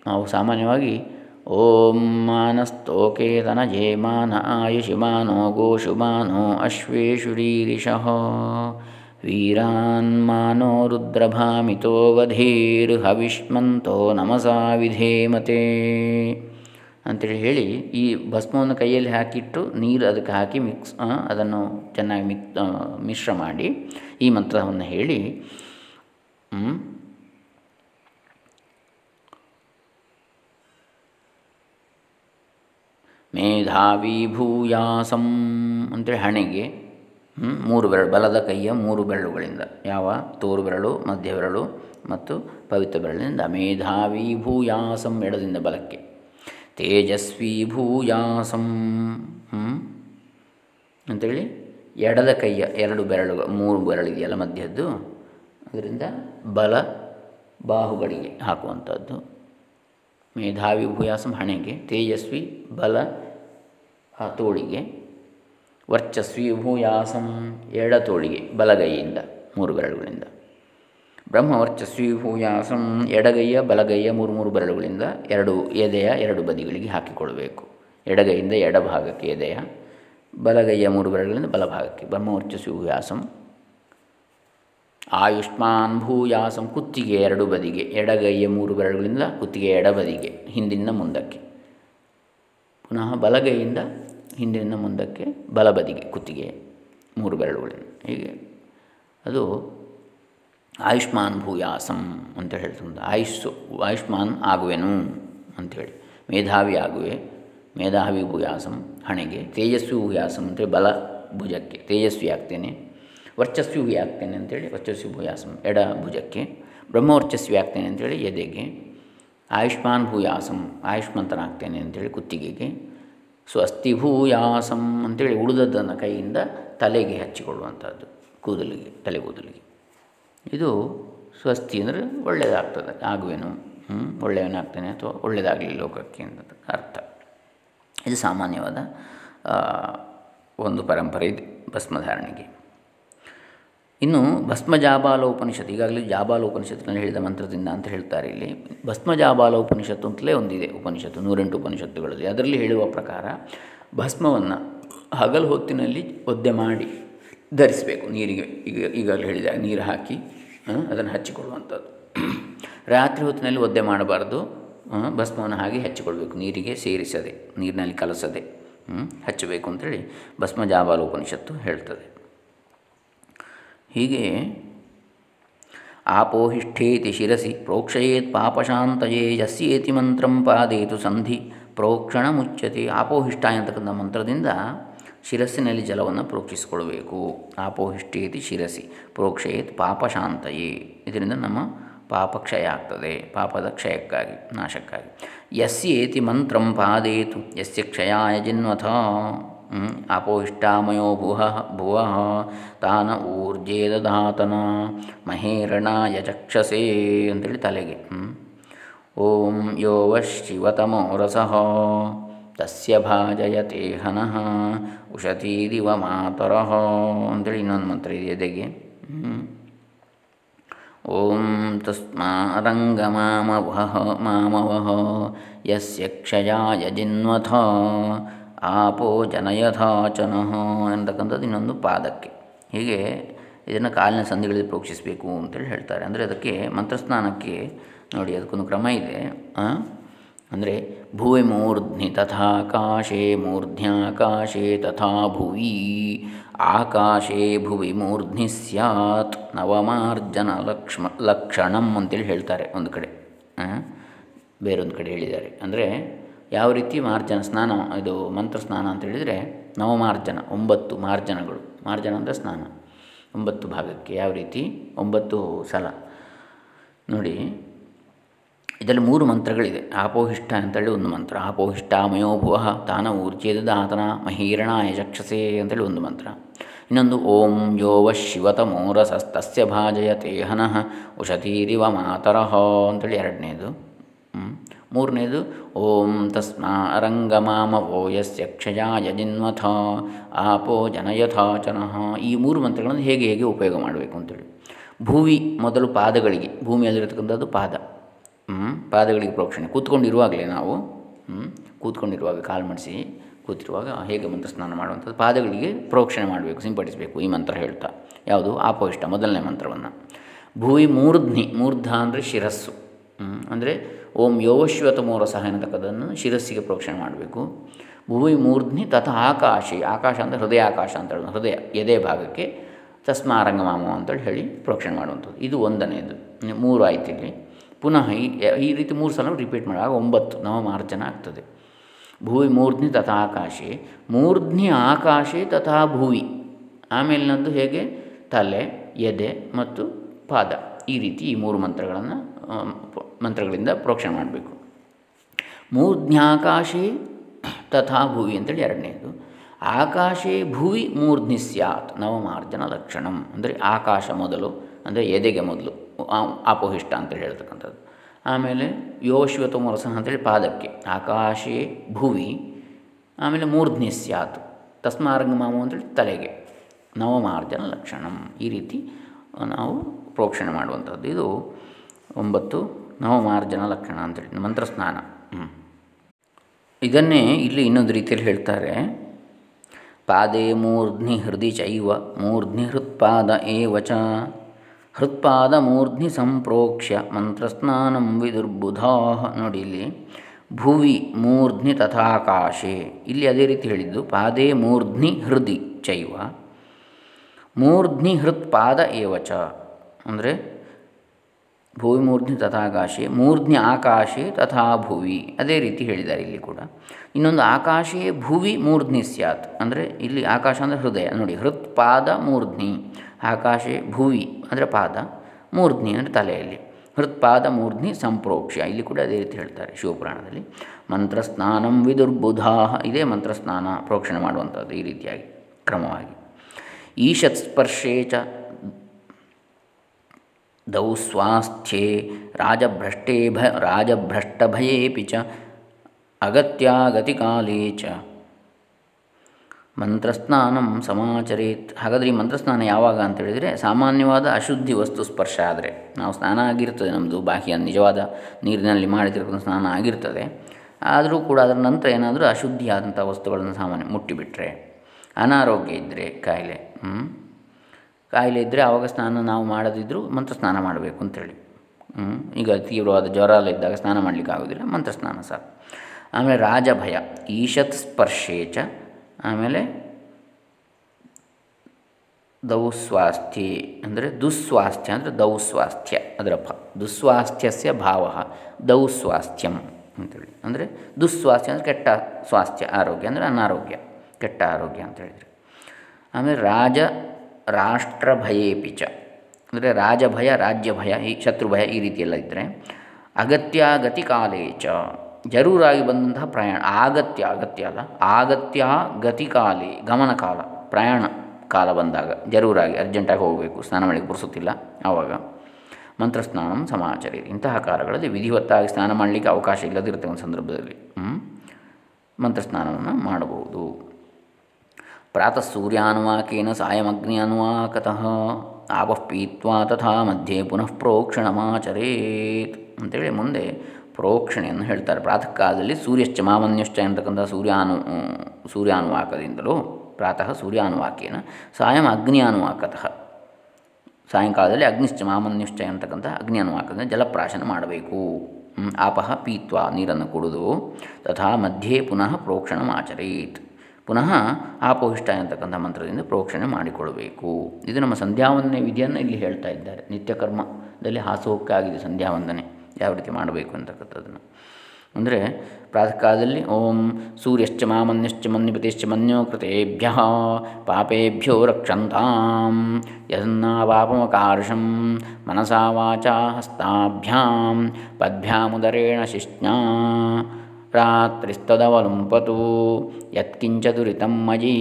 ನಾವು ಸಾಮಾನ್ಯವಾಗಿ ಓಂ ಮಾನಸ್ತೋಕೇತನ ಜೇಮಾನ ಆಯುಷಿ ಮಾನೋ ಗೋಷು ಮಾನೋ ಅಶ್ವೇಶುರೀರಿಷಃ. ವೀರಾನ್ ಮಾನೋ ರುದ್ರಭಾಮಿತೋ ವಧೀರ್ ಹವಿಷ್ಮಂತೋ ನಮಸಾ ವಿಧೇಮತೆ ಅಂತೇಳಿ ಹೇಳಿ ಈ ಭಸ್ಮವನ್ನು ಕೈಯಲ್ಲಿ ಹಾಕಿಟ್ಟು ನೀರು ಅದಕ್ಕೆ ಹಾಕಿ ಮಿಕ್ಸ್ ಅದನ್ನು ಚೆನ್ನಾಗಿ ಮಿಕ್ ಮಿಶ್ರ ಮಾಡಿ ಈ ಮಂತ್ರವನ್ನು ಹೇಳಿ ಮೇಧಾವಿ ಭೂಯಾಸಂ ಅಂತೇಳಿ ಹಣೆಗೆ ಮೂರು ಬೆರಳು, ಬಲದ ಕೈಯ ಮೂರು ಬೆರಳುಗಳಿಂದ, ಯಾವ, ತೋರು ಬೆರಳು, ಮಧ್ಯ ಬೆರಳು ಮತ್ತು ಪವಿತ್ರ ಬೆರಳಿನಿಂದ ಮೇಧಾವಿ ಭೂಯಾಸಂ ಎಡದಿಂದ ಬಲಕ್ಕೆ. ತೇಜಸ್ವಿ ಭೂಯಾಸಂ. ಅಂಥೇಳಿ ಎಡದ ಕೈಯ ಎರಡು ಬೆರಳುಗಳು, ಮೂರು ಬೆರಳಿದೆಯಲ್ಲ ಮಧ್ಯದ್ದು. ಅದರಿಂದ ಬಲ ಬಾಹುಗಳಿಗೆ ಹಾಕುವಂಥದ್ದು. ಮೇಧಾವಿ ಭೂಯಾಸಂ ಹಣೆಗೆ, ತೇಜಸ್ವಿ ಬಲ ತೋಳಿಗೆ, ವರ್ಚಸ್ವಿ ಭೂಯಾಸಂ ಎಡ ತೋಳಿಗೆ, ಬಲಗೈಯಿಂದ ಮೂರು ಬೆರಳುಗಳಿಂದ. ಬ್ರಹ್ಮವರ್ಚಸ್ವಿ ಭೂಯಾಸಂ ಎಡಗೈಯ ಬಲಗೈಯ ಮೂರು ಮೂರು ಬೆರಳುಗಳಿಂದ ಎರಡು ಎದೆಯ ಎರಡು ಬದಿಗಳಿಗೆ ಹಾಕಿಕೊಳ್ಳಬೇಕು. ಎಡಗೈಯಿಂದ ಎಡಭಾಗಕ್ಕೆ ಎದೆಯ, ಬಲಗೈಯ ಮೂರು ಬೆರಳುಗಳಿಂದ ಬಲಭಾಗಕ್ಕೆ. ಬ್ರಹ್ಮವರ್ಚಸ್ವಿ ಭೂಯಾಸಂ ಆಯುಷ್ಮಾನ್ ಭೂಯಾಸಂ ಕುತ್ತಿಗೆ ಎರಡು ಬದಿಗೆ, ಎಡಗೈಯ ಮೂರು ಬೆರಳುಗಳಿಂದ ಕುತ್ತಿಗೆ ಎಡಬದಿಗೆ ಹಿಂದಿನ ಮುಂದಕ್ಕೆ. ಪುನಃ ಬಲಗೈಯಿಂದ ಹಿಂದಿನ ಮುಂದಕ್ಕೆ ಬಲಬದಿಗೆ ಕುತ್ತಿಗೆ ಮೂರು ಬೆರಳುಗಳಿಂದ. ಹೀಗೆ. ಅದು ಆಯುಷ್ಮಾನ್ ಭೂಯಾಸಂ ಅಂತ ಹೇಳ್ತಂದು ಆಯುಸ್ಸು ಆಯುಷ್ಮಾನ್ ಆಗುವೆನು ಅಂಥೇಳಿ ಮೇಧಾವಿ ಆಗುವೆ, ಮೇಧಾವಿ ಭೂಯಾಸಂ, ಹಣೆಗೆ. ತೇಜಸ್ವಿ ಭೂಯಾಸಂ ಅಂತೇಳಿ ಬಲ ಭುಜಕ್ಕೆ, ತೇಜಸ್ವಿ ಆಗ್ತೇನೆ. ವರ್ಚಸ್ವಿ ಆಗ್ತೇನೆ ಅಂತೇಳಿ ವರ್ಚಸ್ವಿ ಭೂಯಾಸಂ, ಎಡ ಭುಜಕ್ಕೆ. ಬ್ರಹ್ಮವರ್ಚಸ್ವಿ ಆಗ್ತೇನೆ ಅಂತೇಳಿ ಎದೆಗೆ. ಆಯುಷ್ಮಾನ್ ಭೂಯಾಸಂ, ಆಯುಷ್ಮಂತನಾಗ್ತೇನೆ ಅಂತೇಳಿ ಕುತ್ತಿಗೆಗೆ. ಸ್ವಸ್ತಿ ಭೂಯಾಸಂ ಅಂತೇಳಿ ಉಳಿದದ್ದನ್ನು ಕೈಯಿಂದ ತಲೆಗೆ ಹಚ್ಚಿಕೊಳ್ಳುವಂಥದ್ದು, ಕೂದಲಿಗೆ, ತಲೆ ಕೂದಲಿಗೆ. ಇದು ಸ್ವಸ್ತಿ ಅಂದರೆ ಒಳ್ಳೆಯದಾಗ್ತದೆ ಆಗುವೆನು? ಒಳ್ಳೆಯವನಾಗ್ತಾನೆ ಅಥವಾ ಒಳ್ಳೆಯದಾಗಲಿ ಲೋಕಕ್ಕೆ ಅಂತ ಅರ್ಥ. ಇದು ಸಾಮಾನ್ಯವಾದ ಒಂದು ಪರಂಪರೆ ಇದೆ ಭಸ್ಮಧಾರಣೆಗೆ. ಇನ್ನು ಭಸ್ಮ ಜಾಬಾಲ ಉಪನಿಷತ್ತು ಈಗಾಗಲೇ ಜಾಬಾಲೋಪನಿಷತ್ತಿನಲ್ಲಿ ಹೇಳಿದ ಮಂತ್ರದಿಂದ ಅಂತ ಹೇಳ್ತಾರೆ ಇಲ್ಲಿ. ಭಸ್ಮ ಜಾಬಾಲ ಉಪನಿಷತ್ತು ಅಂತಲೇ ಒಂದಿದೆ ಉಪನಿಷತ್ತು, ನೂರೆಂಟು ಉಪನಿಷತ್ತುಗಳಲ್ಲಿ. ಅದರಲ್ಲಿ ಹೇಳುವ ಪ್ರಕಾರ ಭಸ್ಮವನ್ನು ಹಗಲು ಹೊತ್ತಿನಲ್ಲಿ ಒದ್ದೆ ಮಾಡಿ ಧರಿಸಬೇಕು, ನೀರಿಗೆ ಈಗ ಈಗಾಗಲೇ ಹೇಳಿದಾಗ ನೀರು ಹಾಕಿ ಅದನ್ನು ಹಚ್ಚಿಕೊಳ್ಳುವಂಥದ್ದು. ರಾತ್ರಿ ಹೊತ್ತಿನಲ್ಲಿ ಒದ್ದೆ ಮಾಡಬಾರ್ದು ಭಸ್ಮವನ್ನು ಹಾಗೆ ಹಚ್ಚಿಕೊಳ್ಬೇಕು, ನೀರಿಗೆ ಸೇರಿಸದೆ, ನೀರಿನಲ್ಲಿ ಕಲಸದೆ ಹಚ್ಚಬೇಕು ಅಂಥೇಳಿ ಭಸ್ಮ ಜಾಬಾಲ ಉಪನಿಷತ್ತು ಹೇಳ್ತದೆ. ಹೀಗೆ ಆಪೋಹಿಷ್ಠೇತಿ ಶಿರಸಿ, ಪ್ರೋಕ್ಷಯೇತ್ ಪಾಪಶಾಂತಯೇ, ಯಸ್ಯೇತಿ ಮಂತ್ರಂ ಪಾದೇತು ಸಂಧಿ, ಪ್ರೋಕ್ಷಣ ಮುಚ್ಚತಿ ಆಪೋಹಿಷ್ಠ ಅಂತಕ್ಕಂಥ ಮಂತ್ರದಿಂದ ಶಿರಸ್ಸಿನಲ್ಲಿ ಜಲವನ್ನು ಪ್ರೋಕ್ಷಿಸಿಕೊಳ್ಬೇಕು ಆಪೋಹಿಷ್ಠೇತಿ ಶಿರಸಿ, ಪ್ರೋಕ್ಷಯೇತ್ ಪಾಪಶಾಂತಯೇ. ಇದರಿಂದ ನಮ್ಮ ಪಾಪ ಕ್ಷಯ ಆಗ್ತದೆ. ಪಾಪದ ಕ್ಷಯಕ್ಕಾಗಿ, ನಾಶಕ್ಕಾಗಿ. ಯಸ್ಯೇತಿ ಮಂತ್ರಂ ಪಾದೇತು, ಯಸ್ಯ ಕ್ಷಯಾಯ ಜಿನ್ವಥ. ಅಪೋಹಿಷ್ಟಾಮಯೋ ಭುವ ಭುವ, ತಾನ ಊರ್ಜೇ ದಧಾತನ ಮಹೇರಣಾಯ ಚಕ್ಷಸೇ ಅಂತೇಳಿ ತಲೆಗೆ. ಓಂ ಯೋ ಶಿವತಮೋ ರಸಃ. ತಸ್ಯ ಭಾಜಯತೆ ಹನಃ ಉಷತೀರಿವ ಮಾತರಃ ಅಂತೇಳಿ ಇನ್ನೊಂದು ಮಂತ್ರ ಇದೆ ಎದೆಗೆ? ಓಂ ತಸ್ಮಾರಂಗಮಾಮವಹ ಮಾಮವಹ ಯಸ್ಯ ಕ್ಷಯಾಯ ಜಿನ್ವಥ ಆಪೋ ಜನಯಥಾಚನಃ ಅಂತಕ್ಕಂಥದ್ದು ಇನ್ನೊಂದು ಪಾದಕ್ಕೆ. ಹೀಗೆ ಇದನ್ನು ಕಾಲಿನ ಸಂಧಿಗಳಲ್ಲಿ ಪ್ರೋಕ್ಷಿಸಬೇಕು ಅಂತೇಳಿ ಹೇಳ್ತಾರೆ. ಅಂದರೆ ಅದಕ್ಕೆ ಮಂತ್ರಸ್ನಾನಕ್ಕೆ ನೋಡಿ, ಅದಕ್ಕೊಂದು ಕ್ರಮ ಇದೆ. ಅಂದರೆ ಭುವಿ ಮೂರ್ಧ್ನಿ ತಥಾಕಾಶೇ ಮೂರ್ಧ್ಯಾಕಾಶೇ ತಥಾ ಭುವಿ ಆಕಾಶೇ ಭುವಿ ಮೂರ್ಧ್ನಿ ಸ್ಯಾತ್ ನವಮಾರ್ಜನ ಲಕ್ಷ್ಮ ಲಕ್ಷಣಂ ಅಂತೇಳಿ ಹೇಳ್ತಾರೆ ಒಂದು ಕಡೆ. ಬೇರೊಂದು ಕಡೆ ಹೇಳಿದ್ದಾರೆ. ಅಂದರೆ ಯಾವ ರೀತಿ ಮಾರ್ಜನ ಸ್ನಾನ ಇದು ಮಂತ್ರ ಸ್ನಾನ ಅಂತ ಹೇಳಿದರೆ ನವಮಾರ್ಜನ, ಒಂಬತ್ತು ಮಾರ್ಜನಗಳು. ಮಾರ್ಜನ ಅಂದರೆ ಸ್ನಾನ. ಒಂಬತ್ತು ಭಾಗಕ್ಕೆ ಯಾವ ರೀತಿ? ಒಂಬತ್ತು ಸಲ. ನೋಡಿ ಇದರಲ್ಲಿ ಮೂರು ಮಂತ್ರಗಳಿದೆ. ಆಪೋಹಿಷ್ಟ ಅಂತೇಳಿ ಒಂದು ಮಂತ್ರ. ಆಪೋಹಿಷ್ಟ ಮಯೋಭುವ ತಾನ ಊರ್ಜೇದ ಆತನ ಮಹೀರಣ ಯಶಕ್ಷಸೆ ಅಂತೇಳಿ ಒಂದು ಮಂತ್ರ. ಇನ್ನೊಂದು ಓಂ ಯೋವ ಶಿವತಮೋರಸಸ್ತಸ್ಯ ಭಾಜಯತೆ ತೇಹನಃ ಉಷತೀರಿವ ಮಾತರಹ ಅಂತೇಳಿ ಎರಡನೇದು. ಮೂರನೇದು ಓಂ ತಸ್ಮಾ ಅರಂಗಮಾಮವೋ ಯಸ್ಯ ಕ್ಷಯಾಯ ಜಿನ್ವಥ ಆಪೋ ಜನಯಥಾಚನಃ ಈ ಮೂರು ಮಂತ್ರಗಳನ್ನು ಹೇಗೆ ಹೇಗೆ ಉಪಯೋಗ ಮಾಡಬೇಕು ಅಂತೇಳಿ. ಭೂವಿ ಮೊದಲು ಪಾದಗಳಿಗೆ, ಭೂಮಿಯಲ್ಲಿರತಕ್ಕಂಥದ್ದು ಪಾದ. ಪಾದಗಳಿಗೆ ಪ್ರೋಕ್ಷಣೆ. ಕೂತ್ಕೊಂಡಿರುವಾಗಲೇ ನಾವು ಕೂತ್ಕೊಂಡಿರುವಾಗ ಕಾಲು ಮಡಿಸಿ ಕೂತಿರುವಾಗ ಹೇಗೆ ಮಂತ್ರ ಸ್ನಾನ ಮಾಡುವಂಥದ್ದು? ಪಾದಗಳಿಗೆ ಪ್ರೋಕ್ಷಣೆ ಮಾಡಬೇಕು, ಸಿಂಪಡಿಸಬೇಕು ಈ ಮಂತ್ರ ಹೇಳ್ತಾ. ಯಾವುದು? ಆಪೋಷ್ಟ ಮೊದಲನೇ ಮಂತ್ರವನ್ನು. ಭೂಯಿ ಮೂರ್ಧ್ನಿ, ಮೂರ್ಧ ಅಂದರೆ ಶಿರಸ್ಸು. ಅಂದರೆ ಓಂ ಯೋವಶ್ವತಮೋರ ಸಹ ಎನ್ನತಕ್ಕದನ್ನು ಶಿರಸ್ಸಿಗೆ ಪ್ರೋಕ್ಷಣೆ ಮಾಡಬೇಕು. ಭೂಮಿ ಮೂರ್ಧ್ನಿ ತಥಾ ಆಕಾಶಿ, ಆಕಾಶ ಅಂದರೆ ಹೃದಯ ಆಕಾಶ ಅಂತ ಹೇಳೋದು. ಹೃದಯ, ಎದೆ ಭಾಗಕ್ಕೆ ತಸ್ಮಾರಂಗಮಾಮ ಅಂತೇಳಿ ಹೇಳಿ ಪ್ರೋಕ್ಷಣೆ ಮಾಡುವಂಥದ್ದು. ಇದು ಒಂದನೇದು ಮೂರು ಆಯ್ತು ಇಲ್ಲಿ. ಪುನಃ ಈ ಈ ರೀತಿ ಮೂರು ಸಲ ರಿಪೀಟ್ ಮಾಡುವಾಗ ಒಂಬತ್ತು ನವಮಾರ್ಜನ ಆಗ್ತದೆ. ಭೂವಿ ಮೂರ್ಧ್ನಿ ತಥಾ ಆಕಾಶೆ. ಮೂರ್ಧ್ನಿ ಆಕಾಶೆ ತಥಾ ಭೂವಿ. ಆಮೇಲಿನದ್ದು ಹೇಗೆ? ತಲೆ, ಎದೆ ಮತ್ತು ಪಾದ. ಈ ರೀತಿ ಈ ಮೂರು ಮಂತ್ರಗಳನ್ನು ಮಂತ್ರಗಳಿಂದ ಪ್ರೋಕ್ಷಣೆ ಮಾಡಬೇಕು. ಮೂರ್ಧ್ಯಾಕಾಶೇ ತಥಾ ಭುವಿ ಅಂತೇಳಿ ಎರಡನೇದು. ಆಕಾಶೇ ಭುವಿ ಮೂರ್ಧ್ನಿ ಸ್ಯಾತ್. ನವಮಾರ್ಜನ ಲಕ್ಷಣಂ. ಅಂದರೆ ಆಕಾಶ ಮೊದಲು, ಅಂದರೆ ಎದೆಗೆ ಮೊದಲು. ಅಪೋಹಿಷ್ಟ ಅಂತ ಹೇಳ್ತಕ್ಕಂಥದ್ದು. ಆಮೇಲೆ ಯೋಶ್ವತಮ ರಸ ಅಂತೇಳಿ ಪಾದಕ್ಕೆ, ಆಕಾಶೇ ಭುವಿ, ಆಮೇಲೆ ಮೂರ್ಧ್ನಿ ಸ್ಯಾತ್ ತಸ್ಮಾರಂಗಮಾಮು ಅಂತೇಳಿ ತಲೆಗೆ, ನವಮಾರ್ಜನ ಲಕ್ಷಣಂ, ಈ ರೀತಿ ನಾವು ಪ್ರೋಕ್ಷಣೆ ಮಾಡುವಂಥದ್ದು. ಇದು ಒಂಬತ್ತು ನವಮಾರ್ಜನ ಲಕ್ಷಣ ಅಂತೇಳಿ ಮಂತ್ರಸ್ನಾನ. ಇದನ್ನೇ ಇಲ್ಲಿ ಇನ್ನೊಂದು ರೀತಿಯಲ್ಲಿ ಹೇಳ್ತಾರೆ. ಪಾದೇ ಮೂರ್ಧ್ನಿ ಹೃದಯ ಚೈವ, ಮೂರ್ಧ್ನಿ ಹೃತ್ಪಾದ ಏವಚ. ಹೃತ್ಪಾದ ಮೂರ್ಧ್ನಿ ಸಂಪ್ರೋಕ್ಷ್ಯ ಮಂತ್ರಸ್ನಾನಂ ವಿದುರ್ಬುಧಾ ನೋಡಿ ಇಲ್ಲಿ ಭುವಿ ಮೂರ್ಧ್ನಿ ತಥಾಕಾಶೆ. ಇಲ್ಲಿ ಅದೇ ರೀತಿ ಹೇಳಿದ್ದು, ಪಾದೇ ಮೂರ್ಧ್ನಿ ಹೃದಿ ಚೈವ. ಮೂರ್ಧ್ನಿ ಹೃತ್ಪಾದ ಏವಚ ಅಂದರೆ ಭೂಮಿ ಮೂರ್ಧ್ನಿ ತಥಾಕಾಶೆ, ಮೂರ್ಧ್ನಿ ಆಕಾಶೆ ತಥಾ ಭುವಿ. ಅದೇ ರೀತಿ ಹೇಳಿದ್ದಾರೆ ಇಲ್ಲಿ ಕೂಡ. ಇನ್ನೊಂದು ಆಕಾಶೆ ಭುವಿ ಮೂರ್ಧ್ನಿ ಸ್ಯಾತ್. ಅಂದರೆ ಇಲ್ಲಿ ಆಕಾಶ ಅಂದರೆ ಹೃದಯ. ನೋಡಿ, ಹೃತ್ಪಾದ ಮೂರ್ಧ್ನಿ, ಆಕಾಶೆ ಭುವಿ. ಅಂದರೆ ಪಾದ, ಮೂರ್ಧ್ನಿ ಅಂದರೆ ತಲೆಯಲ್ಲಿ. ಹೃತ್ಪಾದ, ಮೂರ್ಧ್ನಿ ಸಂಪ್ರೋಕ್ಷ. ಇಲ್ಲಿ ಕೂಡ ಅದೇ ರೀತಿ ಹೇಳ್ತಾರೆ ಶಿವಪುರಾಣದಲ್ಲಿ. ಮಂತ್ರಸ್ನಾನಂ ವಿದುರ್ಬುಧಾ ಇದೇ ಮಂತ್ರಸ್ನಾನ ಪ್ರೋಕ್ಷಣೆ ಮಾಡುವಂಥದ್ದು ಈ ರೀತಿಯಾಗಿ, ಕ್ರಮವಾಗಿ. ಈಶತ್ ಸ್ಪರ್ಶೆ ಚ ದೌ ಸ್ವಾಸ್ಥ್ಯೆ ರಾಜಭ್ರಷ್ಟೇ ಭ ರಾಜಭ್ರಷ್ಟಭಯೇಪಿ ಚ ಅಗತ್ಯಾಗತಿಕಾಲೇ ಚ. ಮಂತ್ರಸ್ನಾನಂ ಸಮಾಚರೇತ್. ಹಾಗಾದರೆ ಈ ಮಂತ್ರಸ್ನಾನ ಯಾವಾಗ ಅಂತ ಹೇಳಿದರೆ ಸಾಮಾನ್ಯವಾದ ಅಶುದ್ಧಿ ವಸ್ತು ಸ್ಪರ್ಶ ಆದರೆ. ನಾವು ಸ್ನಾನ ಆಗಿರ್ತದೆ ನಮ್ಮದು ಬಾಹ್ಯ ನಿಜವಾದ ನೀರಿನಲ್ಲಿ ಮಾಡಿದಿರೋ ಸ್ನಾನ ಆಗಿರ್ತದೆ. ಆದರೂ ಕೂಡ ಅದರ ನಂತರ ಏನಾದರೂ ಅಶುದ್ಧಿಯಾದಂಥ ವಸ್ತುಗಳನ್ನು ಸಾಮಾನ್ಯ ಮುಟ್ಟಿಬಿಟ್ರೆ, ಅನಾರೋಗ್ಯ ಇದ್ದರೆ ಕಾಯಿಲೆ ಕಾಯಿಲೆ ಇದ್ದರೆ ಆವಾಗ ಸ್ನಾನ ನಾವು ಮಾಡದಿದ್ದರೂ ಮಂತ್ರ ಸ್ನಾನ ಮಾಡಬೇಕು ಅಂತೇಳಿ ಈಗ ತೀವ್ರವಾದ ಜ್ವರ ಎಲ್ಲ ಇದ್ದಾಗ ಸ್ನಾನ ಮಾಡಲಿಕ್ಕೆ ಆಗೋದಿಲ್ಲ ಮಂತ್ರ ಸ್ನಾನ ಸಾಕು. ಆಮೇಲೆ ರಾಜಭಯ, ಈಶತ್ ಸ್ಪರ್ಶೇಚ ಆಮೇಲೆ ದೌಸ್ವಾಸ್ಥ್ಯ ಅಂದರೆ ದುಸ್ವಾಸ್ಥ್ಯ ಅಂದರೆ ದೌಸ್ವಾಸ್ಥ್ಯ, ಅದರ ಭ ದುಸ್ವಾಸ್ಥ್ಯಸ್ಯ ಭಾವ, ದೌಸ್ವಾಸ್ಥ್ಯಂ ಅಂತೇಳಿ. ಅಂದರೆ ದುಸ್ವಾಸ್ಥ್ಯ ಅಂದರೆ ಕೆಟ್ಟ ಸ್ವಾಸ್ಥ್ಯ, ಆರೋಗ್ಯ ಅಂದರೆ ಅನಾರೋಗ್ಯ, ಕೆಟ್ಟ ಆರೋಗ್ಯ ಅಂತ ಹೇಳಿದರೆ. ಆಮೇಲೆ ರಾಜ ರಾಷ್ಟ್ರಭಯೇಪಿ ಚ ಅಂದರೆ ರಾಜಭಯ, ರಾಜ್ಯಭಯ, ಈ ಶತ್ರುಭಯ ಈ ರೀತಿಯೆಲ್ಲ ಇದ್ದರೆ ಅಗತ್ಯ ಗತಿ ಕಾಲೇ ಚ ಜರೂರಾಗಿ ಬಂದಂತಹ ಪ್ರಯಾಣ, ಆಗತ್ಯ, ಅಗತ್ಯ ಅಲ್ಲ, ಆಗತ್ಯ ಗತಿಕಾಲಿ ಗಮನ ಕಾಲ ಪ್ರಯಾಣ ಕಾಲ ಬಂದಾಗ ಜರೂರಾಗಿ ಅರ್ಜೆಂಟಾಗಿ ಹೋಗಬೇಕು, ಸ್ನಾನ ಮಾಡಲಿಕ್ಕೆ ಪುರುಸುತ್ತಿಲ್ಲ ಆವಾಗ. ಮಂತ್ರಸ್ನಾನ ಸಮಾಚರಿ ಇಂತಹ ಕಾಲಗಳಲ್ಲಿ ವಿಧಿವತ್ತಾಗಿ ಸ್ನಾನ ಮಾಡಲಿಕ್ಕೆ ಅವಕಾಶ ಇಲ್ಲದಿರುತ್ತೆ ಒಂದು ಸಂದರ್ಭದಲ್ಲಿ. ಮಂತ್ರಸ್ನಾನವನ್ನು ಮಾಡಬಹುದು. ಪ್ರಾತಃ ಸೂರ್ಯಾನುವಾಕೇನ ಸಾಯಮಗ್ನಿ ಅನುವಾಕತಃ ಆಪಃ ಪೀತ್ವಾ ತಥಾ ಮಧ್ಯೆ ಪುನಃ ಪ್ರೋಕ್ಷಣಮಾಚರೇತ್ ಅಂತೇಳಿ ಮುಂದೆ ಪ್ರೋಕ್ಷಣೆಯನ್ನು ಹೇಳ್ತಾರೆ. ಪ್ರಾತಃ ಕಾಲದಲ್ಲಿ ಸೂರ್ಯಶ್ಚ ಮಾಮನ್ಯಶ್ಚ ಅಂತಕ್ಕಂಥ ಸೂರ್ಯಾನು, ಸೂರ್ಯಾನುವಾಕದಿಂದಲೂ ಪ್ರಾತಃ ಸೂರ್ಯಾನುವಾಕೇನ ಸಾಯಂ ಅಗ್ನಿಯಾನುವಾಕತಃ. ಸಾಯಂಕಾಲದಲ್ಲಿ ಅಗ್ನಿಶ್ಚ ಎಂತಕ್ಕಂಥ ಅಗ್ನಿ ಅನುವಾಕದಿಂದ ಜಲಪ್ರಾಶನ ಮಾಡಬೇಕು. ಆಪಃ ಪೀತ್ವ ನೀರನ್ನು ಕುಡಿದು ತಥಾ ಮಧ್ಯೆ ಪುನಃ ಪ್ರೋಕ್ಷಣಮಾಚರೇತ್ ಪುನಃ ಆಪೋಹಿಷ್ಟ ಎಂತಕ್ಕಂಥ ಮಂತ್ರದಿಂದ ಪ್ರೋಕ್ಷಣೆ ಮಾಡಿಕೊಳ್ಳಬೇಕು. ಇದು ನಮ್ಮ ಸಂಧ್ಯಾವಂದನೆ ವಿಧಿಯನ್ನು ಇಲ್ಲಿ ಹೇಳ್ತಾ ಇದ್ದಾರೆ. ನಿತ್ಯಕರ್ಮದಲ್ಲಿ ಹಾಸೋಕ್ಕಾಗಿದೆ ಸಂಧ್ಯಾವಂದನೆ. ಯಾವ ರೀತಿ ಮಾಡಬೇಕು ಅಂತಕ್ಕಂಥದ್ದನ್ನು. ಅಂದರೆ ಪ್ರಾತಃ ಕಾಲದಲ್ಲಿ ಓಂ ಸೂರ್ಯಶ್ಚ ಮಾಮನ್ಯಶ್ಚ ಮನ್ಯುಪತಿಶ್ಚ ಮನ್ಯೋ ಕೃತೆಭ್ಯ ಪಾಪೇಭ್ಯೋ ರಕ್ಷಂತಾಂ ಯದನ್ನ ಪಾಪಮಕಾರ್ಷಂ ಮನಸಾ ವಾಚಾ ಹಸ್ತಾಭ್ಯಾಂ ಪದ್ಭ್ಯಾಮುದರೇಣ ಶಿಷ್ಣಾ ರಾತ್ರಿಸ್ತದವಲುಂಪತು ಯತ್ಕಿಂಚ ದುರಿತಂ ಮಯೀ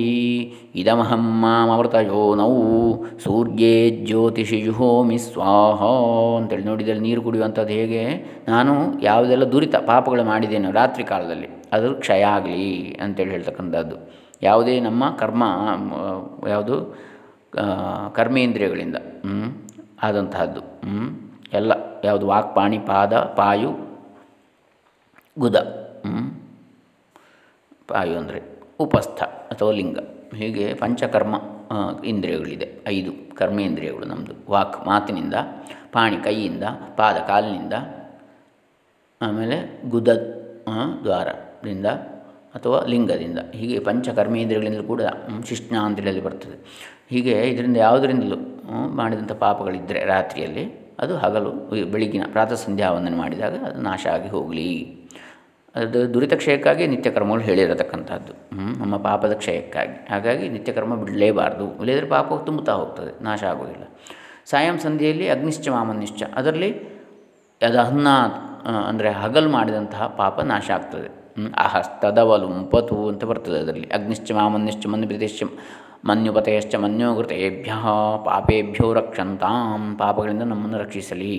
ಇದಮಹಂ ನೌ ಸೂರ್ಯೇ ಜ್ಯೋತಿಷಿ ಜುಹೋಮಿ ಸ್ವಾಹ ಅಂತೇಳಿ ನೋಡಿದಲ್ಲಿ ನೀರು ಕುಡಿಯುವಂಥದ್ದು ಹೇಗೆ? ನಾನು ಯಾವುದೆಲ್ಲ ದುರಿತ ಪಾಪಗಳು ಮಾಡಿದ್ದೇನೆ ರಾತ್ರಿ ಕಾಲದಲ್ಲಿ, ಅದು ಕ್ಷಯ ಆಗಲಿ ಅಂತೇಳಿ ಹೇಳ್ತಕ್ಕಂಥದ್ದು. ಯಾವುದೇ ನಮ್ಮ ಕರ್ಮ, ಯಾವುದು? ಕರ್ಮೇಂದ್ರಿಯಗಳಿಂದ ಆದಂತಹದ್ದು ಎಲ್ಲ. ಯಾವುದು? ವಾಕ್ಪಾಣಿ, ಪಾದ, ಪಾಯು, ಗುದ. ಪಾಯು ಅಂದರೆ ಉಪಸ್ಥ ಅಥವಾ ಲಿಂಗ. ಹೀಗೆ ಪಂಚಕರ್ಮ ಇಂದ್ರಿಯಗಳಿದೆ. ಐದು ಕರ್ಮೇಂದ್ರಿಯಗಳು ನಮ್ಮದು ವಾಕ್ ಮಾತಿನಿಂದ, ಪಾಣಿ ಕೈಯಿಂದ, ಪಾದ ಕಾಲಿನಿಂದ, ಆಮೇಲೆ ಗುದ ದ್ವಾರದಿಂದ ಅಥವಾ ಲಿಂಗದಿಂದ. ಹೀಗೆ ಪಂಚಕರ್ಮೇಂದ್ರಿಯಗಳಿಂದಲೂ ಕೂಡ ಶಿಷ್ಣ ಅಂತೇಳಿ ಬರ್ತದೆ. ಹೀಗೆ ಇದರಿಂದ ಯಾವುದರಿಂದಲೂ ಮಾಡಿದಂಥ ಪಾಪಗಳಿದ್ದರೆ ರಾತ್ರಿಯಲ್ಲಿ ಅದು ಹಗಲು, ಬೆಳಗಿನ ಪ್ರಾತಃ ಸಂಧ್ಯಾ ವಂದನೆ ಮಾಡಿದಾಗ ಅದು ನಾಶ ಆಗಿ ಹೋಗಲಿ. ಅದು ದುರಿತ ಕ್ಷಯಕ್ಕಾಗಿ ನಿತ್ಯ ಕರ್ಮಗಳು ಹೇಳಿರತಕ್ಕಂಥದ್ದು ನಮ್ಮ ಪಾಪದ ಕ್ಷಯಕ್ಕಾಗಿ. ಹಾಗಾಗಿ ನಿತ್ಯ ಕರ್ಮ ಬಿಡಲೇಬಾರ್ದು. ಇಲ್ಲದ್ರೆ ಪಾಪ ತುಂಬುತ್ತಾ ಹೋಗ್ತದೆ, ನಾಶ ಆಗೋದಿಲ್ಲ. ಸಾಯಂ ಸಂಧಿಯಲ್ಲಿ ಅಗ್ನಿಶ್ಚ ಮಾಮನಿಶ್ಚ. ಅದರಲ್ಲಿ ಅನ್ನ ಅಂದರೆ ಹಗಲು ಮಾಡಿದಂತಹ ಪಾಪ ನಾಶ ಆಗ್ತದೆ. ಅಹಸ್ತದವಲುಂಪತು ಅಂತ ಬರ್ತದೆ ಅದರಲ್ಲಿ. ಅಗ್ನಿಶ್ಚ ಮಾಮನ್ಯಶ್ಚ ಪ್ರತಿಶ್ಚ ಮನ್ಯುಪತೆಯಶ್ಚ ಮನ್ಯೋಗೃತೇಭ್ಯ ಪಾಪೇಭ್ಯೋ ರಕ್ಷಂತಾಂ. ಪಾಪಗಳಿಂದ ನಮ್ಮನ್ನು ರಕ್ಷಿಸಲಿ.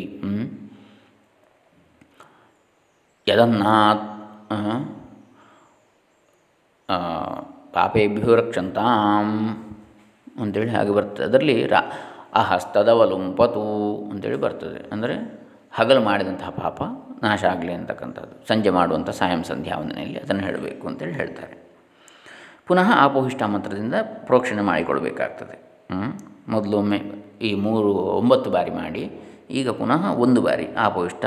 ಯದನ್ನಾತ್ ಪಾಪೇಭ್ಯೋ ರಕ್ಷಂತಾಂ ಅಂತೇಳಿ ಹಾಗೆ ಬರ್ತದೆ. ಅದರಲ್ಲಿ ರಾ, ಅಹಸ್ತದವಲುಂಪತು ಅಂತೇಳಿ ಬರ್ತದೆ. ಅಂದರೆ ಹಗಲು ಮಾಡಿದಂತಹ ಪಾಪ ನಾಶ ಆಗಲಿ ಅಂತಕ್ಕಂಥದ್ದು. ಸಂಜೆ ಮಾಡುವಂಥ ಸಾಯಂ ಸಂಧ್ಯಾವಂದನೆಯಲ್ಲಿ ಅದನ್ನು ಹೇಳಬೇಕು ಅಂತೇಳಿ ಹೇಳ್ತಾರೆ. ಪುನಃ ಆಪೋಹಿಷ್ಟ ಮಂತ್ರದಿಂದ ಪ್ರೋಕ್ಷಣೆ ಮಾಡಿಕೊಳ್ಬೇಕಾಗ್ತದೆ ಮೊದಲೊಮ್ಮೆ ಈ ಮೂರು ಒಂಬತ್ತು ಬಾರಿ ಮಾಡಿ, ಈಗ ಪುನಃ ಒಂದು ಬಾರಿ ಆಪೋಹಿಷ್ಟ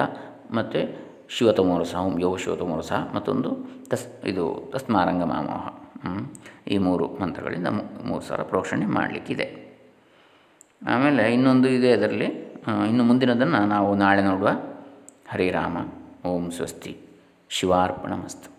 ಮತ್ತು ಶಿವತಮೋರಸ, ಓಂ ಯೋ ಶಿವತಮೋರಸ ಮತ್ತೊಂದು ತಸ್, ಇದು ತಸ್ಮಾರಂಗ ಮಾಮೋಹ ಈ ಮೂರು ಮಂತ್ರಗಳಿಂದ ಮೂರು ಸಾವಿರ ಪ್ರೋಕ್ಷಣೆ ಮಾಡಲಿಕ್ಕಿದೆ. ಆಮೇಲೆ ಇನ್ನೊಂದು ಇದೆ ಅದರಲ್ಲಿ. ಇನ್ನು ಮುಂದಿನದನ್ನು ನಾವು ನಾಳೆ ನೋಡುವ. ಹರಿರಾಮ ಓಂ ಸ್ವಸ್ತಿ ಶಿವಾರ್ಪಣ ಮಸ್ತು